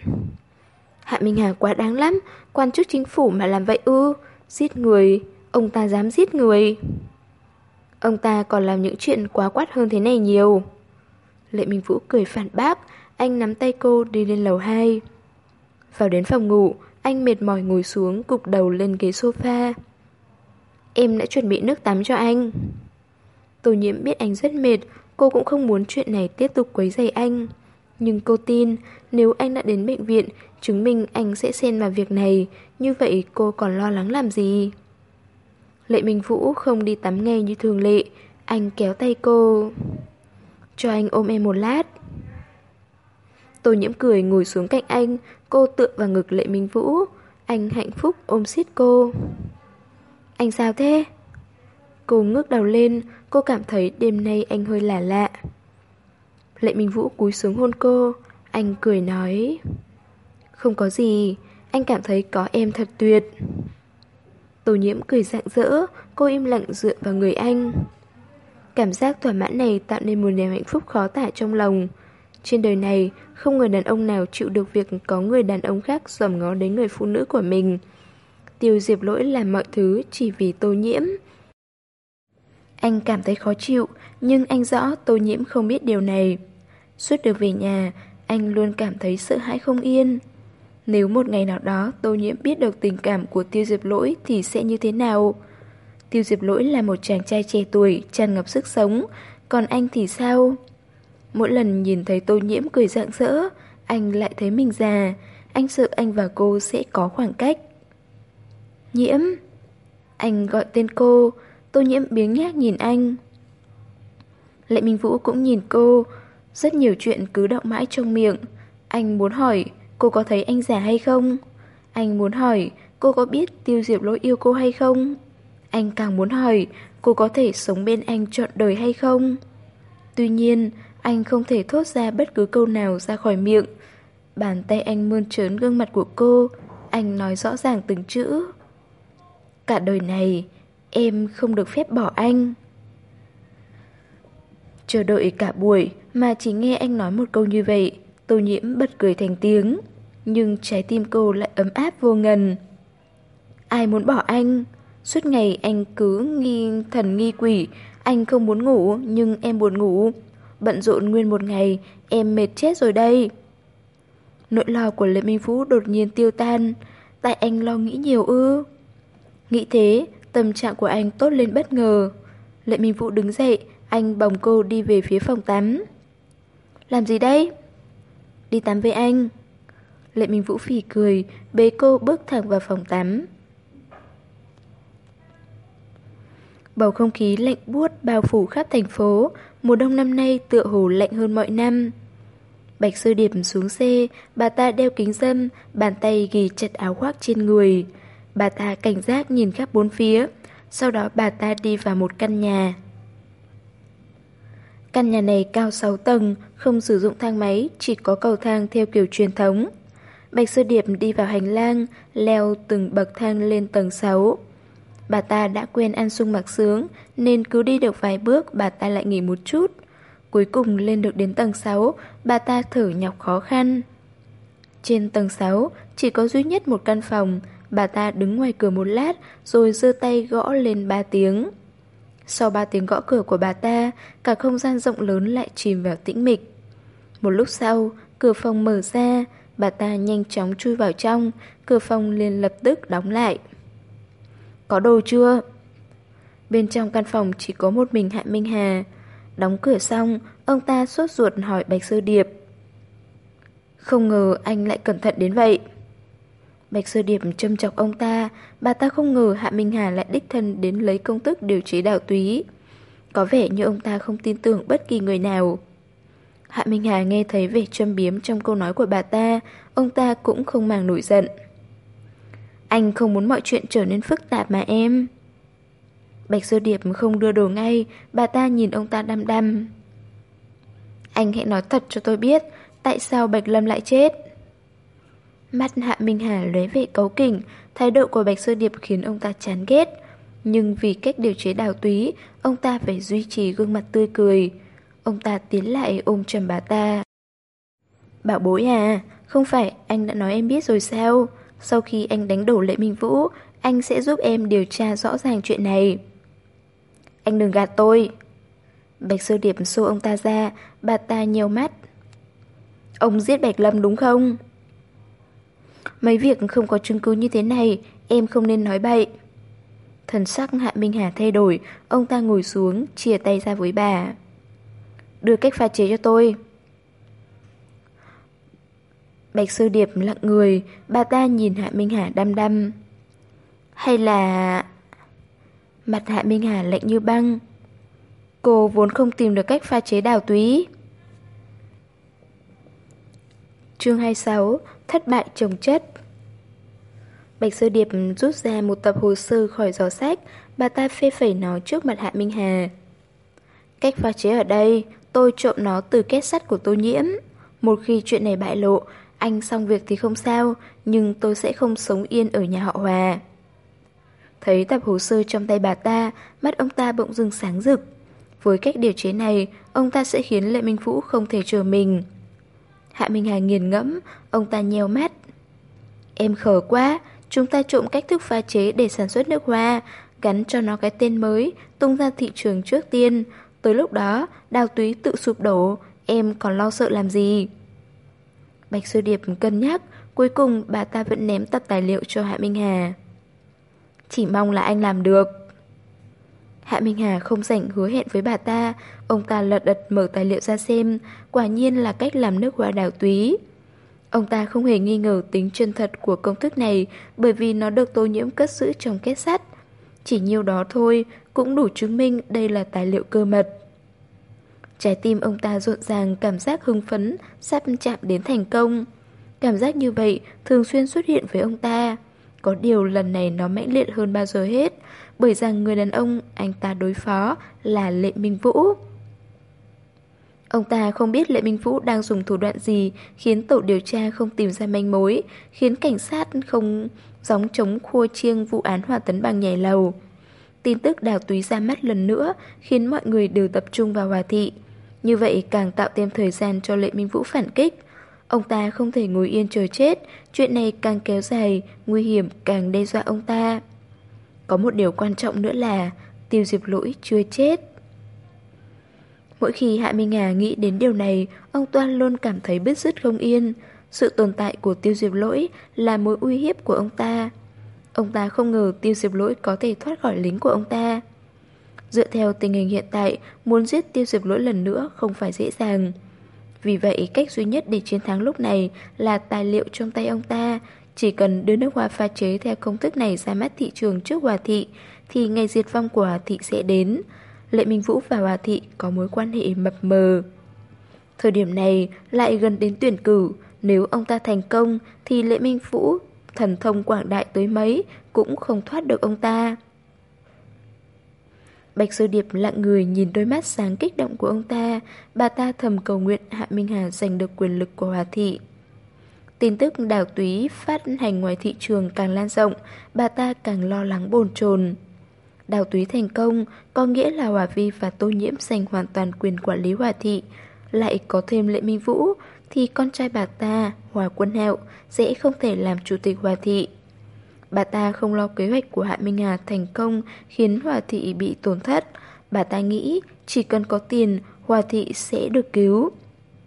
Hạ Minh Hà quá đáng lắm Quan chức chính phủ mà làm vậy ư Giết người Ông ta dám giết người. Ông ta còn làm những chuyện quá quát hơn thế này nhiều. Lệ Minh Vũ cười phản bác, Anh nắm tay cô đi lên lầu 2 Vào đến phòng ngủ, Anh mệt mỏi ngồi xuống Cục đầu lên ghế sofa. Em đã chuẩn bị nước tắm cho anh. Tô nhiễm biết anh rất mệt, Cô cũng không muốn chuyện này tiếp tục quấy rầy anh. Nhưng cô tin, Nếu anh đã đến bệnh viện, Chứng minh anh sẽ xen vào việc này, Như vậy cô còn lo lắng làm gì? Lệ Minh Vũ không đi tắm ngay như thường lệ Anh kéo tay cô Cho anh ôm em một lát Tô nhiễm cười ngồi xuống cạnh anh Cô tựa vào ngực Lệ Minh Vũ Anh hạnh phúc ôm xít cô anh sao thế? Cô ngước đầu lên, cô cảm thấy đêm nay anh hơi lạ lạ. Lệ Minh Vũ cúi xuống hôn cô, anh cười nói. Không có gì, anh cảm thấy có em thật tuyệt. Tô nhiễm cười rạng rỡ, cô im lặng dựa vào người anh. Cảm giác thỏa mãn này tạo nên một niềm hạnh phúc khó tả trong lòng. Trên đời này, không người đàn ông nào chịu được việc có người đàn ông khác dòm ngó đến người phụ nữ của mình. Tiêu Diệp Lỗi làm mọi thứ chỉ vì tô nhiễm. Anh cảm thấy khó chịu, nhưng anh rõ tô nhiễm không biết điều này. Suốt đường về nhà, anh luôn cảm thấy sợ hãi không yên. Nếu một ngày nào đó tô nhiễm biết được tình cảm của Tiêu Diệp Lỗi thì sẽ như thế nào? Tiêu Diệp Lỗi là một chàng trai trẻ tuổi, tràn ngập sức sống, còn anh thì sao? Mỗi lần nhìn thấy tô nhiễm cười rạng rỡ, anh lại thấy mình già, anh sợ anh và cô sẽ có khoảng cách. Nhiễm! Anh gọi tên cô, tô nhiễm biếng nhác nhìn anh. Lệ Minh Vũ cũng nhìn cô, rất nhiều chuyện cứ động mãi trong miệng. Anh muốn hỏi cô có thấy anh giả hay không? Anh muốn hỏi cô có biết Tiêu Diệp Lỗi yêu cô hay không? Anh càng muốn hỏi cô có thể sống bên anh trọn đời hay không? Tuy nhiên, anh không thể thốt ra bất cứ câu nào ra khỏi miệng. Bàn tay anh mơn trớn gương mặt của cô, anh nói rõ ràng từng chữ. Cả đời này, em không được phép bỏ anh. Chờ đợi cả buổi mà chỉ nghe anh nói một câu như vậy, tô nhiễm bật cười thành tiếng. Nhưng trái tim cô lại ấm áp vô ngần. Ai muốn bỏ anh? Suốt ngày anh cứ nghi thần nghi quỷ, anh không muốn ngủ nhưng em buồn ngủ. Bận rộn nguyên một ngày, em mệt chết rồi đây. Nỗi lo của Lê Minh Vũ đột nhiên tiêu tan, tại anh lo nghĩ nhiều ư. Nghĩ thế, tâm trạng của anh tốt lên bất ngờ. Lệ Minh Vũ đứng dậy, anh bồng cô đi về phía phòng tắm. Làm gì đây? Đi tắm với anh. Lệ Minh Vũ phì cười, bế cô bước thẳng vào phòng tắm. Bầu không khí lạnh buốt bao phủ khắp thành phố, mùa đông năm nay tựa hồ lạnh hơn mọi năm. Bạch Sơ Điệp xuống xe, bà ta đeo kính dâm, bàn tay ghi chặt áo khoác trên người. Bà ta cảnh giác nhìn khắp bốn phía, sau đó bà ta đi vào một căn nhà. Căn nhà này cao 6 tầng, không sử dụng thang máy, chỉ có cầu thang theo kiểu truyền thống. Bạch Sơ Điệp đi vào hành lang, leo từng bậc thang lên tầng 6. Bà ta đã quen ăn sung mặc sướng, nên cứ đi được vài bước bà ta lại nghỉ một chút. Cuối cùng lên được đến tầng 6, bà ta thở nhọc khó khăn. Trên tầng 6 chỉ có duy nhất một căn phòng, bà ta đứng ngoài cửa một lát rồi giơ tay gõ lên ba tiếng. Sau ba tiếng gõ cửa của bà ta, cả không gian rộng lớn lại chìm vào tĩnh mịch. Một lúc sau, cửa phòng mở ra, bà ta nhanh chóng chui vào trong, cửa phòng liền lập tức đóng lại. Có đồ chưa? Bên trong căn phòng chỉ có một mình Hạ Minh Hà. Đóng cửa xong, ông ta sốt ruột hỏi Bạch Sơ Điệp. Không ngờ anh lại cẩn thận đến vậy. Bạch Sơ Điệp châm chọc ông ta, bà ta không ngờ Hạ Minh Hà lại đích thân đến lấy công thức điều chế đào túy. Có vẻ như ông ta không tin tưởng bất kỳ người nào. Hạ Minh Hà nghe thấy vẻ châm biếm trong câu nói của bà ta, ông ta cũng không màng nổi giận. Anh không muốn mọi chuyện trở nên phức tạp mà em. Bạch Sơ Điệp không đưa đồ ngay, bà ta nhìn ông ta đăm đăm. Anh hãy nói thật cho tôi biết, tại sao Bạch Lâm lại chết? Mắt Hạ Minh Hà lóe vẻ cấu kỉnh, thái độ của Bạch Sơ Điệp khiến ông ta chán ghét. Nhưng vì cách điều chế đào túy, ông ta phải duy trì gương mặt tươi cười. Ông ta tiến lại ôm chầm bà ta. Bảo bối à, không phải anh đã nói em biết rồi sao? Sau khi anh đánh đổ Lệ Minh Vũ, anh sẽ giúp em điều tra rõ ràng chuyện này. Anh đừng gạt tôi. Bạch Sơ Điệp xô ông ta ra, bà ta nhiều mắt. Ông giết Bạch Lâm đúng không? Mấy việc không có chứng cứ như thế này, em không nên nói bậy. Thần sắc Hạ Minh Hà thay đổi, ông ta ngồi xuống, chia tay ra với bà. Đưa cách pha chế cho tôi. Bạch Sư Điệp lặng người, bà ta nhìn Hạ Minh Hà đăm đăm. Hay là... Mặt Hạ Minh Hà lạnh như băng. Cô vốn không tìm được cách pha chế đào túy. Chương 26 Thất bại trồng chất Bạch Sơ Điệp rút ra một tập hồ sơ khỏi giỏ sách, bà ta phê phẩy nó trước mặt Hạ Minh Hà. Cách pha chế ở đây, tôi trộm nó từ kết sắt của tô nhiễm. Một khi chuyện này bại lộ, anh xong việc thì không sao, nhưng tôi sẽ không sống yên ở nhà họ Hòa. Thấy tập hồ sơ trong tay bà ta, mắt ông ta bỗng dưng sáng rực. Với cách điều chế này, ông ta sẽ khiến Lệ Minh Vũ không thể chờ mình. Hạ Minh Hà nghiền ngẫm, ông ta nheo mắt. Em khờ quá, chúng ta trộm cách thức pha chế để sản xuất nước hoa, gắn cho nó cái tên mới, tung ra thị trường trước tiên. Tới lúc đó, đào túy tự sụp đổ, em còn lo sợ làm gì? Bạch Sư Điệp cân nhắc, cuối cùng bà ta vẫn ném tập tài liệu cho Hạ Minh Hà. Chỉ mong là anh làm được. Hạ Minh Hà không rảnh hứa hẹn với bà ta, ông ta lật đật mở tài liệu ra xem, quả nhiên là cách làm nước hoa đào túy. Ông ta không hề nghi ngờ tính chân thật của công thức này bởi vì nó được tô nhiễm cất giữ trong kết sắt. Chỉ nhiêu đó thôi cũng đủ chứng minh đây là tài liệu cơ mật. Trái tim ông ta rộn ràng cảm giác hưng phấn, sắp chạm đến thành công. Cảm giác như vậy thường xuyên xuất hiện với ông ta. Có điều lần này nó mãnh liệt hơn bao giờ hết, bởi rằng người đàn ông anh ta đối phó là Lệ Minh Vũ. Ông ta không biết Lệ Minh Vũ đang dùng thủ đoạn gì khiến tổ điều tra không tìm ra manh mối, khiến cảnh sát không gióng chống khua chiêng vụ án hòa tấn bằng nhảy lầu. Tin tức đào túy ra mắt lần nữa khiến mọi người đều tập trung vào hòa thị. Như vậy càng tạo thêm thời gian cho Lệ Minh Vũ phản kích. Ông ta không thể ngồi yên chờ chết, chuyện này càng kéo dài, nguy hiểm càng đe dọa ông ta. Có một điều quan trọng nữa là Tiêu Diệp Lỗi chưa chết. Mỗi khi Hạ Minh Hà nghĩ đến điều này, ông Toan luôn cảm thấy bứt rứt không yên. Sự tồn tại của Tiêu Diệp Lỗi là mối uy hiếp của ông ta. Ông ta không ngờ Tiêu Diệp Lỗi có thể thoát khỏi lính của ông ta. Dựa theo tình hình hiện tại, muốn giết Tiêu Diệp Lỗi lần nữa không phải dễ dàng. Vì vậy, cách duy nhất để chiến thắng lúc này là tài liệu trong tay ông ta. Chỉ cần đưa nước hoa pha chế theo công thức này ra mắt thị trường trước Hòa Thị, thì ngày diệt vong của Hòa Thị sẽ đến. Lệ Minh Vũ và Hòa Thị có mối quan hệ mập mờ. Thời điểm này lại gần đến tuyển cử, nếu ông ta thành công thì Lệ Minh Vũ, thần thông quảng đại tới mấy, cũng không thoát được ông ta. Bạch Sư Điệp lặng người nhìn đôi mắt sáng kích động của ông ta, bà ta thầm cầu nguyện Hạ Minh Hà giành được quyền lực của Hòa Thị. Tin tức đào túy phát hành ngoài thị trường càng lan rộng, bà ta càng lo lắng bồn chồn. Đào túy thành công có nghĩa là Hòa Vi và Tô Nhiễm giành hoàn toàn quyền quản lý Hòa Thị. Lại có thêm Lệ Minh Vũ thì con trai bà ta, Hòa Quân Hạo, sẽ không thể làm chủ tịch Hòa Thị. Bà ta không lo kế hoạch của Hạ Minh Hà thành công khiến Hòa Thị bị tổn thất. Bà ta nghĩ chỉ cần có tiền, Hòa Thị sẽ được cứu.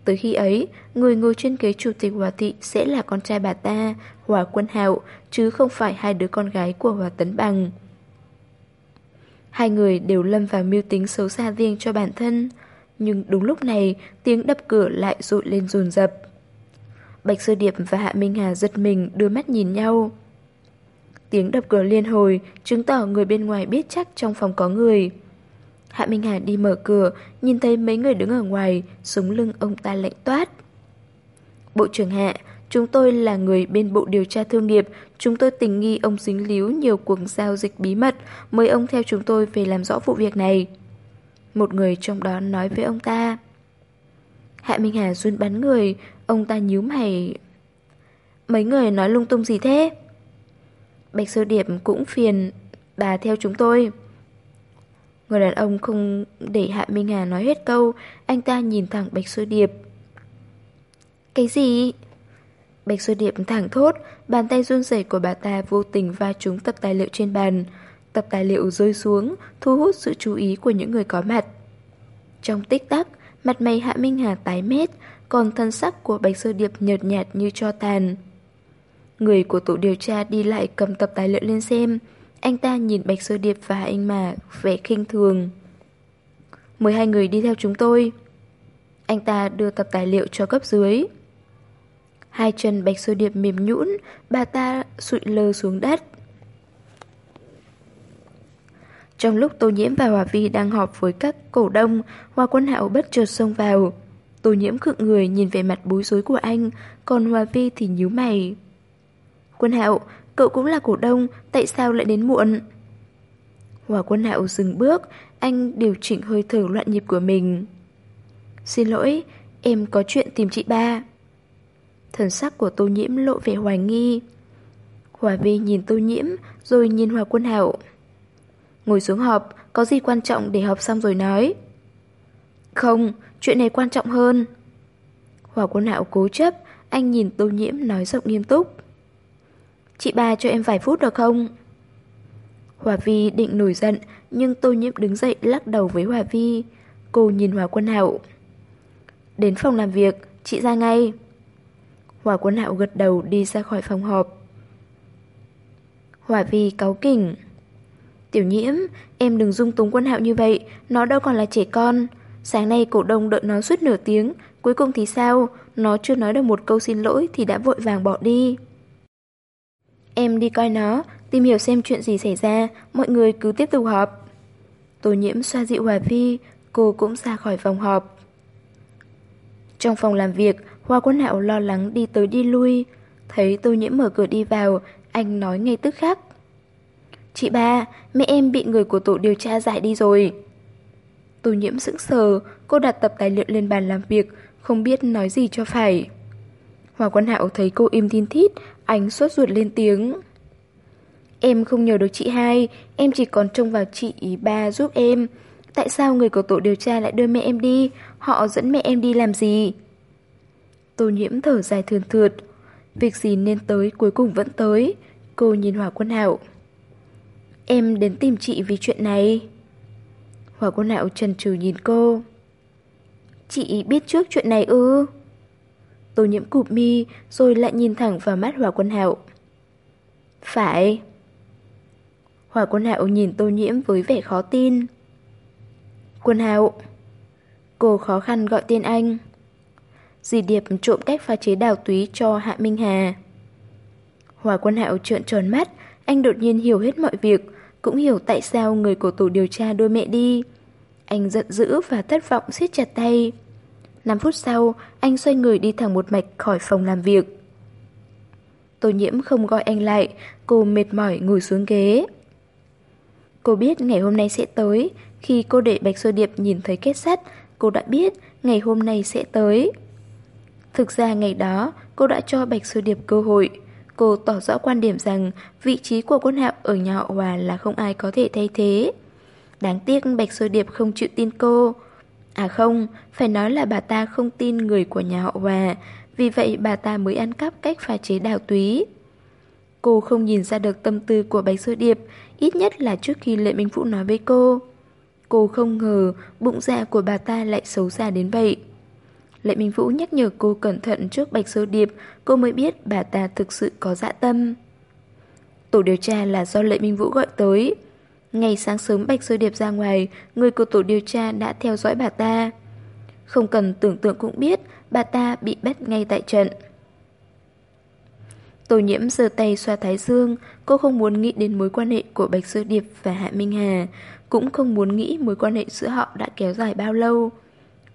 Tới khi ấy, người ngồi trên ghế chủ tịch Hòa Thị sẽ là con trai bà ta, Hòa Quân Hạo, chứ không phải hai đứa con gái của Hòa Tấn Bằng. Hai người đều lâm vào mưu tính xấu xa riêng cho bản thân. Nhưng đúng lúc này, tiếng đập cửa lại rội lên rồn rập. Bạch Sơ Điệp và Hạ Minh Hà giật mình đưa mắt nhìn nhau. Tiếng đập cửa liên hồi, chứng tỏ người bên ngoài biết chắc trong phòng có người. Hạ Minh Hà đi mở cửa, nhìn thấy mấy người đứng ở ngoài, sống lưng ông ta lạnh toát. Bộ trưởng Hạ, chúng tôi là người bên bộ điều tra thương nghiệp, chúng tôi tình nghi ông dính líu nhiều cuộc giao dịch bí mật, mời ông theo chúng tôi về làm rõ vụ việc này. Một người trong đó nói với ông ta. Hạ Minh Hà run bắn người, ông ta nhíu mày. Mấy người nói lung tung gì thế? Bạch Sơ Điệp cũng phiền bà theo chúng tôi. Người đàn ông không để Hạ Minh Hà nói hết câu, anh ta nhìn thẳng Bạch Sơ Điệp. Cái gì? Bạch Xuân Điệp thẳng thốt, bàn tay run rẩy của bà ta vô tình va trúng tập tài liệu trên bàn. Tập tài liệu rơi xuống, thu hút sự chú ý của những người có mặt. Trong tích tắc, mặt mày Hạ Minh Hà tái mét, còn thân sắc của Bạch Sơ Điệp nhợt nhạt như cho tàn. Người của tổ điều tra đi lại cầm tập tài liệu lên xem. Anh ta nhìn Bạch Sơ Điệp và anh mà vẻ khinh thường. Mời hai người đi theo chúng tôi. Anh ta đưa tập tài liệu cho cấp dưới. Hai chân Bạch Sơ Điệp mềm nhũn, bà ta sụi lơ xuống đất. Trong lúc Tô Nhiễm và Hòa Vi đang họp với các cổ đông, Hoa Quân Hạo bất chợt xông vào. Tô Nhiễm khựng người nhìn về mặt bối rối của anh, còn Hòa Vi thì nhíu mày. Quân Hạo, cậu cũng là cổ đông, tại sao lại đến muộn? Hòa Quân Hạo dừng bước, anh điều chỉnh hơi thở loạn nhịp của mình. Xin lỗi, em có chuyện tìm chị ba. Thần sắc của Tô Nhiễm lộ vẻ hoài nghi. Hòa Vi nhìn Tô Nhiễm, rồi nhìn Hòa Quân hảo. Ngồi xuống họp, có gì quan trọng để họp xong rồi nói. Không, chuyện này quan trọng hơn. Hòa Quân hảo cố chấp, anh nhìn Tô Nhiễm nói giọng nghiêm túc. chị ba cho em vài phút được không? Hòa Vi định nổi giận, nhưng Tô Nhiễm đứng dậy lắc đầu với Hòa Vi. Cô nhìn Hòa Quân hảo. Đến phòng làm việc, chị ra ngay. Hòa Quân Hạo gật đầu đi ra khỏi phòng họp. Hòa Vi cáu kỉnh. Tiểu nhiễm, em đừng dung túng quân hạo như vậy, nó đâu còn là trẻ con. Sáng nay cổ đông đợi nó suốt nửa tiếng, cuối cùng thì sao? Nó chưa nói được một câu xin lỗi thì đã vội vàng bỏ đi. Em đi coi nó, tìm hiểu xem chuyện gì xảy ra, mọi người cứ tiếp tục họp. Tô nhiễm xoa dịu Hòa Vi, cô cũng ra khỏi phòng họp. Trong phòng làm việc, Hoa Quân Hạo lo lắng đi tới đi lui. Thấy Tô nhiễm mở cửa đi vào, anh nói ngay tức khắc. Chị ba, mẹ em bị người của tổ điều tra giải đi rồi. Tô nhiễm sững sờ, cô đặt tập tài liệu lên bàn làm việc, không biết nói gì cho phải. Hoa Quân Hạo thấy cô im tin thít, anh sốt ruột lên tiếng. Em không nhờ được chị hai, em chỉ còn trông vào chị ý ba giúp em. Tại sao người của tổ điều tra lại đưa mẹ em đi? Họ dẫn mẹ em đi làm gì? Tô nhiễm thở dài thườn thượt. Việc gì nên tới cuối cùng vẫn tới. Cô nhìn Hòa Quân Hạo. Em đến tìm chị vì chuyện này. Hòa Quân Hạo trần trừ nhìn cô. Chị biết trước chuyện này ư? Tô nhiễm cụp mi rồi lại nhìn thẳng vào mắt Hòa Quân Hạo. Phải. Hòa Quân Hạo nhìn Tô nhiễm với vẻ khó tin. Quân Hạo. Cô khó khăn gọi tên anh. Dì Điệp trộm cách pha chế đào túy cho Hạ Minh Hà. Hòa Quân Hạo trợn tròn mắt, anh đột nhiên hiểu hết mọi việc, cũng hiểu tại sao người của tổ điều tra đôi mẹ đi. Anh giận dữ và thất vọng siết chặt tay. 5 phút sau, anh xoay người đi thẳng một mạch khỏi phòng làm việc. Tô nhiễm không gọi anh lại, cô mệt mỏi ngồi xuống ghế. Cô biết ngày hôm nay sẽ tới, khi cô để Bạch Sơ Điệp nhìn thấy kết sắt, cô đã biết ngày hôm nay sẽ tới. Thực ra ngày đó, cô đã cho Bạch sư Điệp cơ hội. Cô tỏ rõ quan điểm rằng vị trí của quân hạo ở nhà họ Hòa là không ai có thể thay thế. Đáng tiếc Bạch sư Điệp không chịu tin cô. À không, phải nói là bà ta không tin người của nhà họ Hòa, vì vậy bà ta mới ăn cắp cách pha chế đào túy. Cô không nhìn ra được tâm tư của Bạch sư Điệp, ít nhất là trước khi Lệ Minh Phụ nói với cô. Cô không ngờ bụng dạ của bà ta lại xấu xa đến vậy. Lệ Minh Vũ nhắc nhở cô cẩn thận trước Bạch Sơ Điệp, cô mới biết bà ta thực sự có dạ tâm. Tổ điều tra là do Lệ Minh Vũ gọi tới. Ngày sáng sớm Bạch Sơ Điệp ra ngoài, người của tổ điều tra đã theo dõi bà ta. Không cần tưởng tượng cũng biết, bà ta bị bắt ngay tại trận. Tô nhiễm giơ tay xoa thái dương, cô không muốn nghĩ đến mối quan hệ của Bạch Sơ Điệp và Hạ Minh Hà, cũng không muốn nghĩ mối quan hệ giữa họ đã kéo dài bao lâu.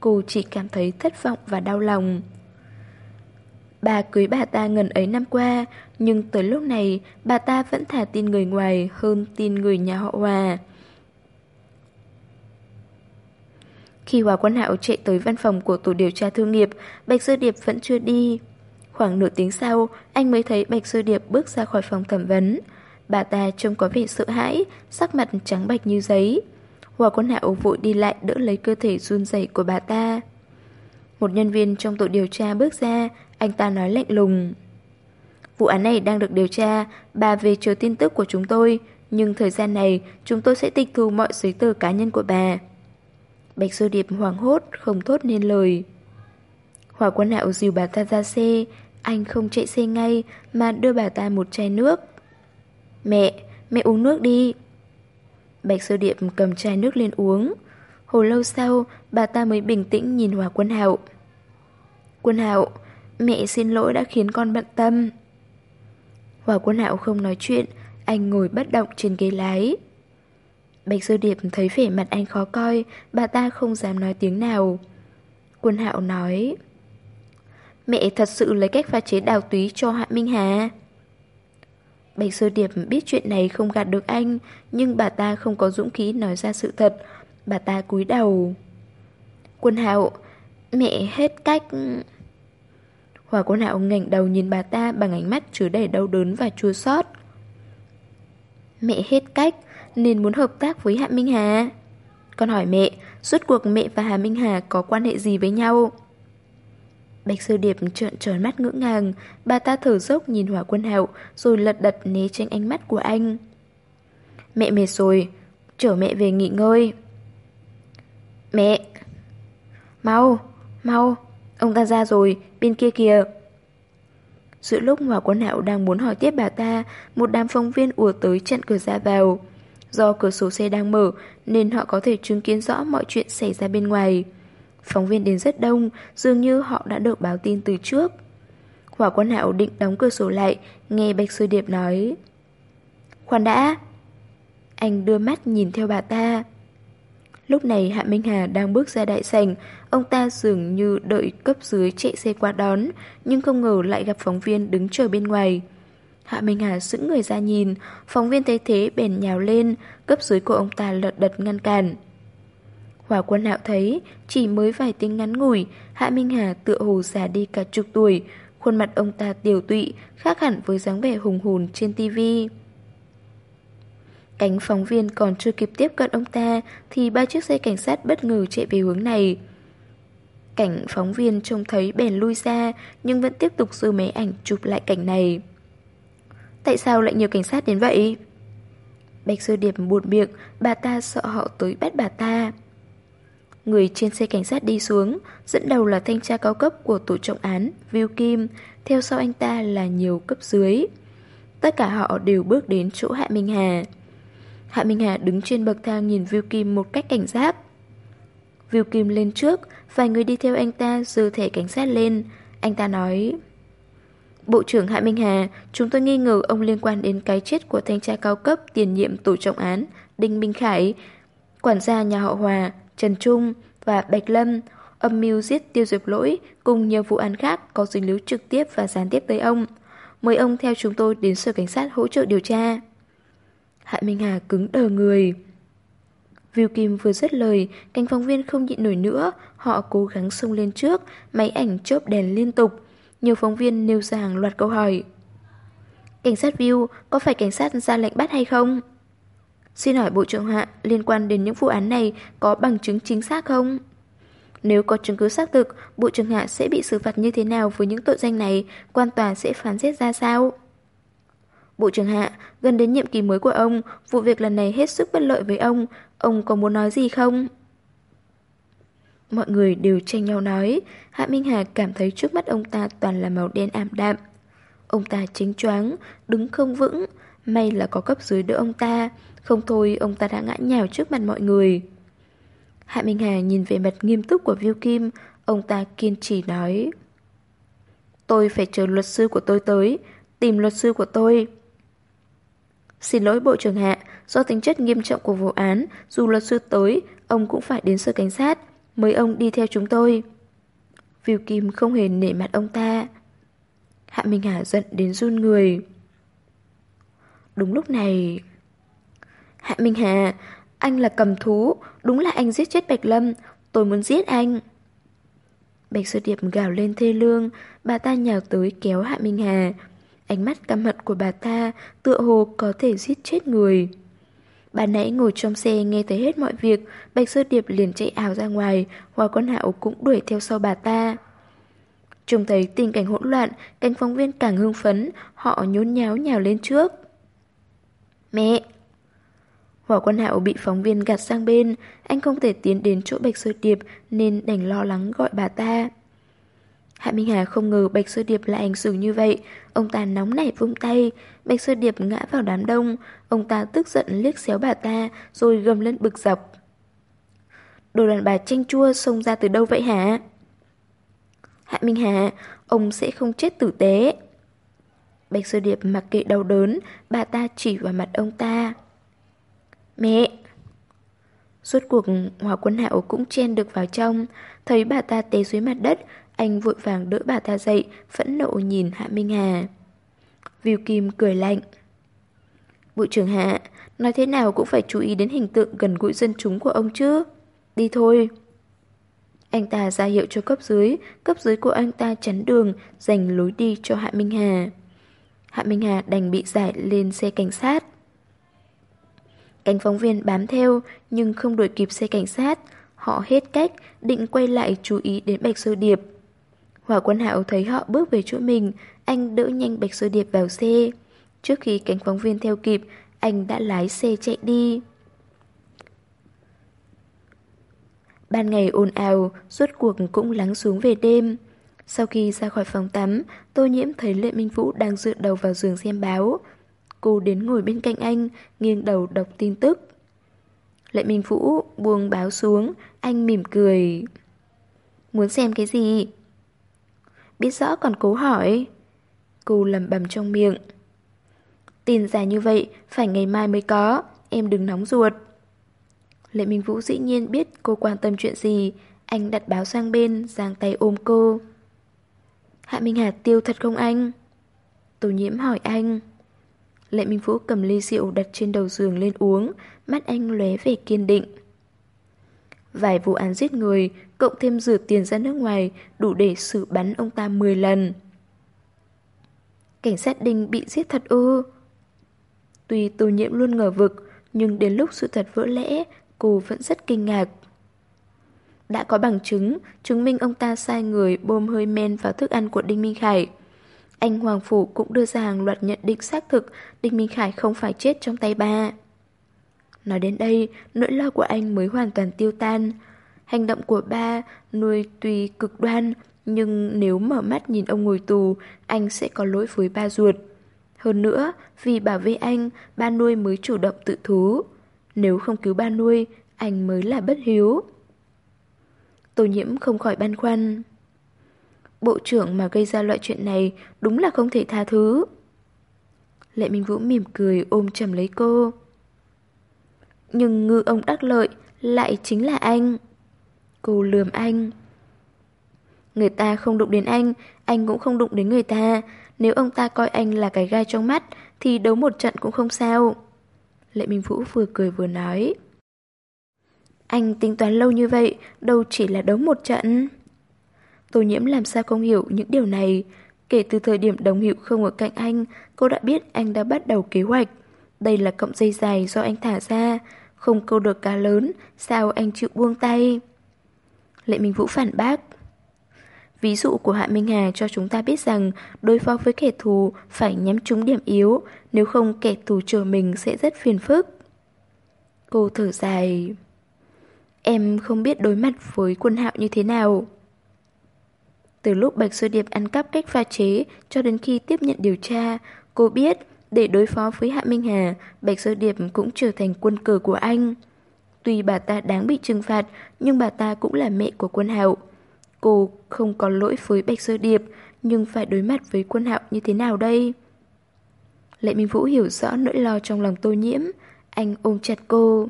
Cô chỉ cảm thấy thất vọng và đau lòng. Bà cưới bà ta ngần ấy năm qua, nhưng tới lúc này bà ta vẫn thả tin người ngoài hơn tin người nhà họ Hòa. Khi Hòa Quân Hạo chạy tới văn phòng của tổ điều tra thương nghiệp, Bạch Sơ Điệp vẫn chưa đi. Khoảng nửa tiếng sau, anh mới thấy Bạch Sơ Điệp bước ra khỏi phòng thẩm vấn. Bà ta trông có vẻ sợ hãi, sắc mặt trắng bạch như giấy. Hòa Quân Hạo vội đi lại đỡ lấy cơ thể run rẩy của bà ta. Một nhân viên trong tổ điều tra bước ra, anh ta nói lạnh lùng. Vụ án này đang được điều tra, bà về chờ tin tức của chúng tôi, nhưng thời gian này chúng tôi sẽ tịch thu mọi giấy tờ cá nhân của bà. Bạch Sơ Điệp hoảng hốt, không thốt nên lời. Hòa quân hạo dìu bà ta ra xe, anh không chạy xe ngay mà đưa bà ta một chai nước. Mẹ, mẹ uống nước đi. Bạch Sơ Điệp cầm chai nước lên uống. Hồi lâu sau, bà ta mới bình tĩnh nhìn Hòa Quân Hạo. Quân Hạo, mẹ xin lỗi đã khiến con bận tâm. Hòa Quân Hạo không nói chuyện, anh ngồi bất động trên ghế lái. Bạch Sơ Điệp thấy vẻ mặt anh khó coi, bà ta không dám nói tiếng nào. Quân Hạo nói... Mẹ thật sự lấy cách pha chế đào túy cho Hạ Minh Hà. Bạch Sơ Điệp biết chuyện này không gạt được anh, nhưng bà ta không có dũng khí nói ra sự thật. Bà ta cúi đầu. Quân Hạo, mẹ hết cách... Hòa quân hạo ngẩng đầu nhìn bà ta bằng ánh mắt chứa đầy đau đớn và chua xót. Mẹ hết cách, nên muốn hợp tác với Hạ Minh Hà. Con hỏi mẹ, suốt cuộc mẹ và Hà Minh Hà có quan hệ gì với nhau? Bạch Sư Điệp trợn tròn mắt ngỡ ngàng, bà ta thở dốc nhìn hỏa quân hạo, rồi lật đật né tránh ánh mắt của anh. Mẹ mệt rồi, chở mẹ về nghỉ ngơi. Mẹ! Mau, mau, ông ta ra rồi, bên kia kìa. Giữa lúc hỏa quân hạo đang muốn hỏi tiếp bà ta, một đám phóng viên ùa tới chặn cửa ra vào. Do cửa sổ xe đang mở nên họ có thể chứng kiến rõ mọi chuyện xảy ra bên ngoài. Phóng viên đến rất đông, dường như họ đã được báo tin từ trước. Hỏa quân hạo định đóng cửa sổ lại, nghe Bạch Sư Điệp nói. Khoan đã! Anh đưa mắt nhìn theo bà ta. Lúc này Hạ Minh Hà đang bước ra đại sảnh, ông ta dường như đợi cấp dưới chạy xe qua đón, nhưng không ngờ lại gặp phóng viên đứng chờ bên ngoài. Hạ Minh Hà sững người ra nhìn, phóng viên thấy thế bèn nhào lên, cấp dưới của ông ta lật đật ngăn cản. Hòa quân hạo thấy, chỉ mới vài tiếng ngắn ngủi, Hạ Minh Hà tựa hồ già đi cả chục tuổi, khuôn mặt ông ta tiểu tụy, khác hẳn với dáng vẻ hùng hồn trên tivi. Cánh phóng viên còn chưa kịp tiếp cận ông ta thì ba chiếc xe cảnh sát bất ngờ chạy về hướng này. Cảnh phóng viên trông thấy bèn lui ra nhưng vẫn tiếp tục dư máy ảnh chụp lại cảnh này. Tại sao lại nhiều cảnh sát đến vậy? Bạch Sơ Điệp buồn miệng, bà ta sợ họ tới bắt bà ta. Người trên xe cảnh sát đi xuống, dẫn đầu là thanh tra cao cấp của tổ trọng án, Viu Kim, theo sau anh ta là nhiều cấp dưới. Tất cả họ đều bước đến chỗ Hạ Minh Hà. Hạ Minh Hà đứng trên bậc thang nhìn Viu Kim một cách cảnh giác. Viu Kim lên trước, vài người đi theo anh ta giơ thẻ cảnh sát lên. Anh ta nói... Bộ trưởng Hạ Minh Hà, chúng tôi nghi ngờ ông liên quan đến cái chết của thanh tra cao cấp tiền nhiệm tổ trọng án Đinh Minh Khải, quản gia nhà họ Hòa, Trần Trung và Bạch Lâm, âm mưu giết tiêu diệt lỗi cùng nhiều vụ án khác có dính líu trực tiếp và gián tiếp tới ông. Mời ông theo chúng tôi đến sở cảnh sát hỗ trợ điều tra. Hạ Minh Hà cứng đờ người. Viu Kim vừa dứt lời, cánh phóng viên không nhịn nổi nữa, họ cố gắng xông lên trước, máy ảnh chớp đèn liên tục. Nhiều phóng viên nêu ra hàng loạt câu hỏi. Cảnh sát Viu, có phải cảnh sát ra lệnh bắt hay không? Xin hỏi Bộ trưởng Hạ, liên quan đến những vụ án này có bằng chứng chính xác không? Nếu có chứng cứ xác thực, Bộ trưởng Hạ sẽ bị xử phạt như thế nào với những tội danh này, quan tòa sẽ phán xét ra sao? Bộ trưởng Hạ, gần đến nhiệm kỳ mới của ông, vụ việc lần này hết sức bất lợi với ông, ông có muốn nói gì không? Mọi người đều tranh nhau nói, Hạ Minh Hà cảm thấy trước mắt ông ta toàn là màu đen ảm đạm. Ông ta chính choáng, đứng không vững, may là có cấp dưới đỡ ông ta, không thôi ông ta đã ngã nhào trước mặt mọi người. Hạ Minh Hà nhìn về mặt nghiêm túc của Viu Kim, ông ta kiên trì nói. Tôi phải chờ luật sư của tôi tới, tìm luật sư của tôi. Xin lỗi Bộ trưởng Hạ, do tính chất nghiêm trọng của vụ án, dù luật sư tới, ông cũng phải đến sở cảnh sát, mời ông đi theo chúng tôi. Viu Kim không hề nể mặt ông ta. Hạ Minh Hà giận đến run người. Đúng lúc này... Hạ Minh Hà, anh là cầm thú, đúng là anh giết chết Bạch Lâm, tôi muốn giết anh. Bạch Sơ Điệp gào lên thê lương, bà ta nhào tới kéo Hạ Minh Hà. Ánh mắt căm hận của bà ta tựa hồ có thể giết chết người. Bà nãy ngồi trong xe nghe thấy hết mọi việc, Bạch Sơ Điệp liền chạy ảo ra ngoài, Hoa quân Hạo cũng đuổi theo sau bà ta. Trông thấy tình cảnh hỗn loạn, cánh phóng viên càng hưng phấn, họ nhốn nháo nhào lên trước. Mẹ! Hỏa quân hạo bị phóng viên gạt sang bên, anh không thể tiến đến chỗ Bạch Sơ Điệp nên đành lo lắng gọi bà ta. Hạ Minh Hà không ngờ Bạch Sơ Điệp lại hành xử như vậy, ông ta nóng nảy vung tay, Bạch Sơ Điệp ngã vào đám đông, ông ta tức giận liếc xéo bà ta rồi gầm lên bực dọc. Đồ đàn bà chanh chua xông ra từ đâu vậy hả? Hạ Minh Hà, ông sẽ không chết tử tế. Bạch Sơ Điệp mặc kệ đau đớn, bà ta chỉ vào mặt ông ta. Mẹ! Suốt cuộc hòa quân hạo cũng chen được vào trong, thấy bà ta té dưới mặt đất, anh vội vàng đỡ bà ta dậy, phẫn nộ nhìn Hạ Minh Hà. Viu Kim cười lạnh. Bộ trưởng Hạ, nói thế nào cũng phải chú ý đến hình tượng gần gũi dân chúng của ông chứ. Đi thôi. Anh ta ra hiệu cho cấp dưới, cấp dưới của anh ta chắn đường, dành lối đi cho Hạ Minh Hà. Hạ Minh Hà đành bị giải lên xe cảnh sát. Cánh phóng viên bám theo nhưng không đuổi kịp xe cảnh sát. Họ hết cách, định quay lại chú ý đến Bạch Sơ Điệp. Hỏa quân hạo thấy họ bước về chỗ mình, anh đỡ nhanh Bạch Sơ Điệp vào xe. Trước khi cánh phóng viên theo kịp, anh đã lái xe chạy đi. Ban ngày ồn ào, suốt cuộc cũng lắng xuống về đêm. Sau khi ra khỏi phòng tắm, Tô Nhiễm thấy Lệ Minh Vũ đang dựa đầu vào giường xem báo. Cô đến ngồi bên cạnh anh, nghiêng đầu đọc tin tức. Lệ Minh Vũ buông báo xuống, anh mỉm cười. Muốn xem cái gì? Biết rõ còn cố hỏi. Cô lầm bầm trong miệng. Tin dài như vậy, phải ngày mai mới có, em đừng nóng ruột. Lệ Minh Vũ dĩ nhiên biết cô quan tâm chuyện gì, anh đặt báo sang bên, giang tay ôm cô. Hạ Minh Hà tiêu thật không anh? Tô nhiễm hỏi anh. Lệ Minh Vũ cầm ly rượu đặt trên đầu giường lên uống, mắt anh lóe vẻ kiên định. Vài vụ án giết người, cộng thêm rửa tiền ra nước ngoài, đủ để xử bắn ông ta 10 lần. Cảnh sát Đinh bị giết thật ư? Tuy tô nhiễm luôn ngờ vực, nhưng đến lúc sự thật vỡ lẽ, cô vẫn rất kinh ngạc. Đã có bằng chứng, chứng minh ông ta sai người bơm hơi men vào thức ăn của Đinh Minh Khải. Anh Hoàng Phủ cũng đưa ra hàng loạt nhận định xác thực Đinh Minh Khải không phải chết trong tay ba. Nói đến đây, nỗi lo của anh mới hoàn toàn tiêu tan. Hành động của ba nuôi tuy cực đoan, nhưng nếu mở mắt nhìn ông ngồi tù, anh sẽ có lỗi với ba ruột. Hơn nữa, vì bảo vệ anh, ba nuôi mới chủ động tự thú. Nếu không cứu ba nuôi, anh mới là bất hiếu. Tô nhiễm không khỏi băn khoăn. Bộ trưởng mà gây ra loại chuyện này đúng là không thể tha thứ. Lệ Minh Vũ mỉm cười ôm chầm lấy cô. Nhưng ngư ông đắc lợi lại chính là anh. Cô lườm anh. Người ta không đụng đến anh, anh cũng không đụng đến người ta. Nếu ông ta coi anh là cái gai trong mắt, thì đấu một trận cũng không sao. Lệ Minh Vũ vừa cười vừa nói. Anh tính toán lâu như vậy, đâu chỉ là đấu một trận. Tô nhiễm làm sao không hiểu những điều này. Kể từ thời điểm đồng hiệu không ở cạnh anh, cô đã biết anh đã bắt đầu kế hoạch. Đây là cọng dây dài do anh thả ra. Không câu được cá lớn, sao anh chịu buông tay? Lệ Minh Vũ phản bác. Ví dụ của Hạ Minh Hà cho chúng ta biết rằng đối phó với kẻ thù phải nhắm trúng điểm yếu, nếu không kẻ thù chờ mình sẽ rất phiền phức. Cô thở dài. Em không biết đối mặt với quân hạo như thế nào. Từ lúc Bạch Sơ Điệp ăn cắp cách pha chế cho đến khi tiếp nhận điều tra, cô biết để đối phó với Hạ Minh Hà, Bạch Sơ Điệp cũng trở thành quân cờ của anh. Tuy bà ta đáng bị trừng phạt, nhưng bà ta cũng là mẹ của quân hạo. Cô không có lỗi với Bạch Sơ Điệp, nhưng phải đối mặt với quân hạo như thế nào đây? Lệ Minh Vũ hiểu rõ nỗi lo trong lòng tô nhiễm, anh ôm chặt cô.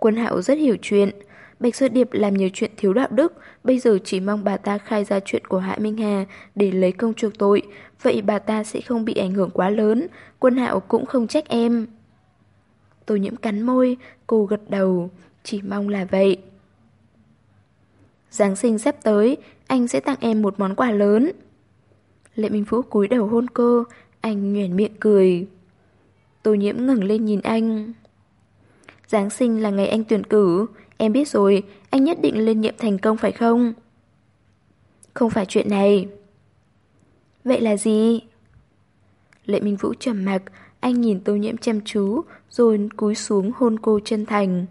Quân hạo rất hiểu chuyện, Bạch Sơ Điệp làm nhiều chuyện thiếu đạo đức, bây giờ chỉ mong bà ta khai ra chuyện của Hạ Minh Hà để lấy công chuộc tội, vậy bà ta sẽ không bị ảnh hưởng quá lớn, quân hạo cũng không trách em. Tô nhiễm cắn môi, cô gật đầu, chỉ mong là vậy. Giáng sinh sắp tới, anh sẽ tặng em một món quà lớn. Lệ Minh Vũ cúi đầu hôn cô, anh nhoẻn miệng cười. Tô nhiễm ngẩng lên nhìn anh. Giáng sinh là ngày anh tuyển cử, em biết rồi, anh nhất định lên nhiệm thành công phải không? Không phải chuyện này. Vậy là gì? Lệ Minh Vũ trầm mặc, anh nhìn tô nhiễm chăm chú, rồi cúi xuống hôn cô chân thành.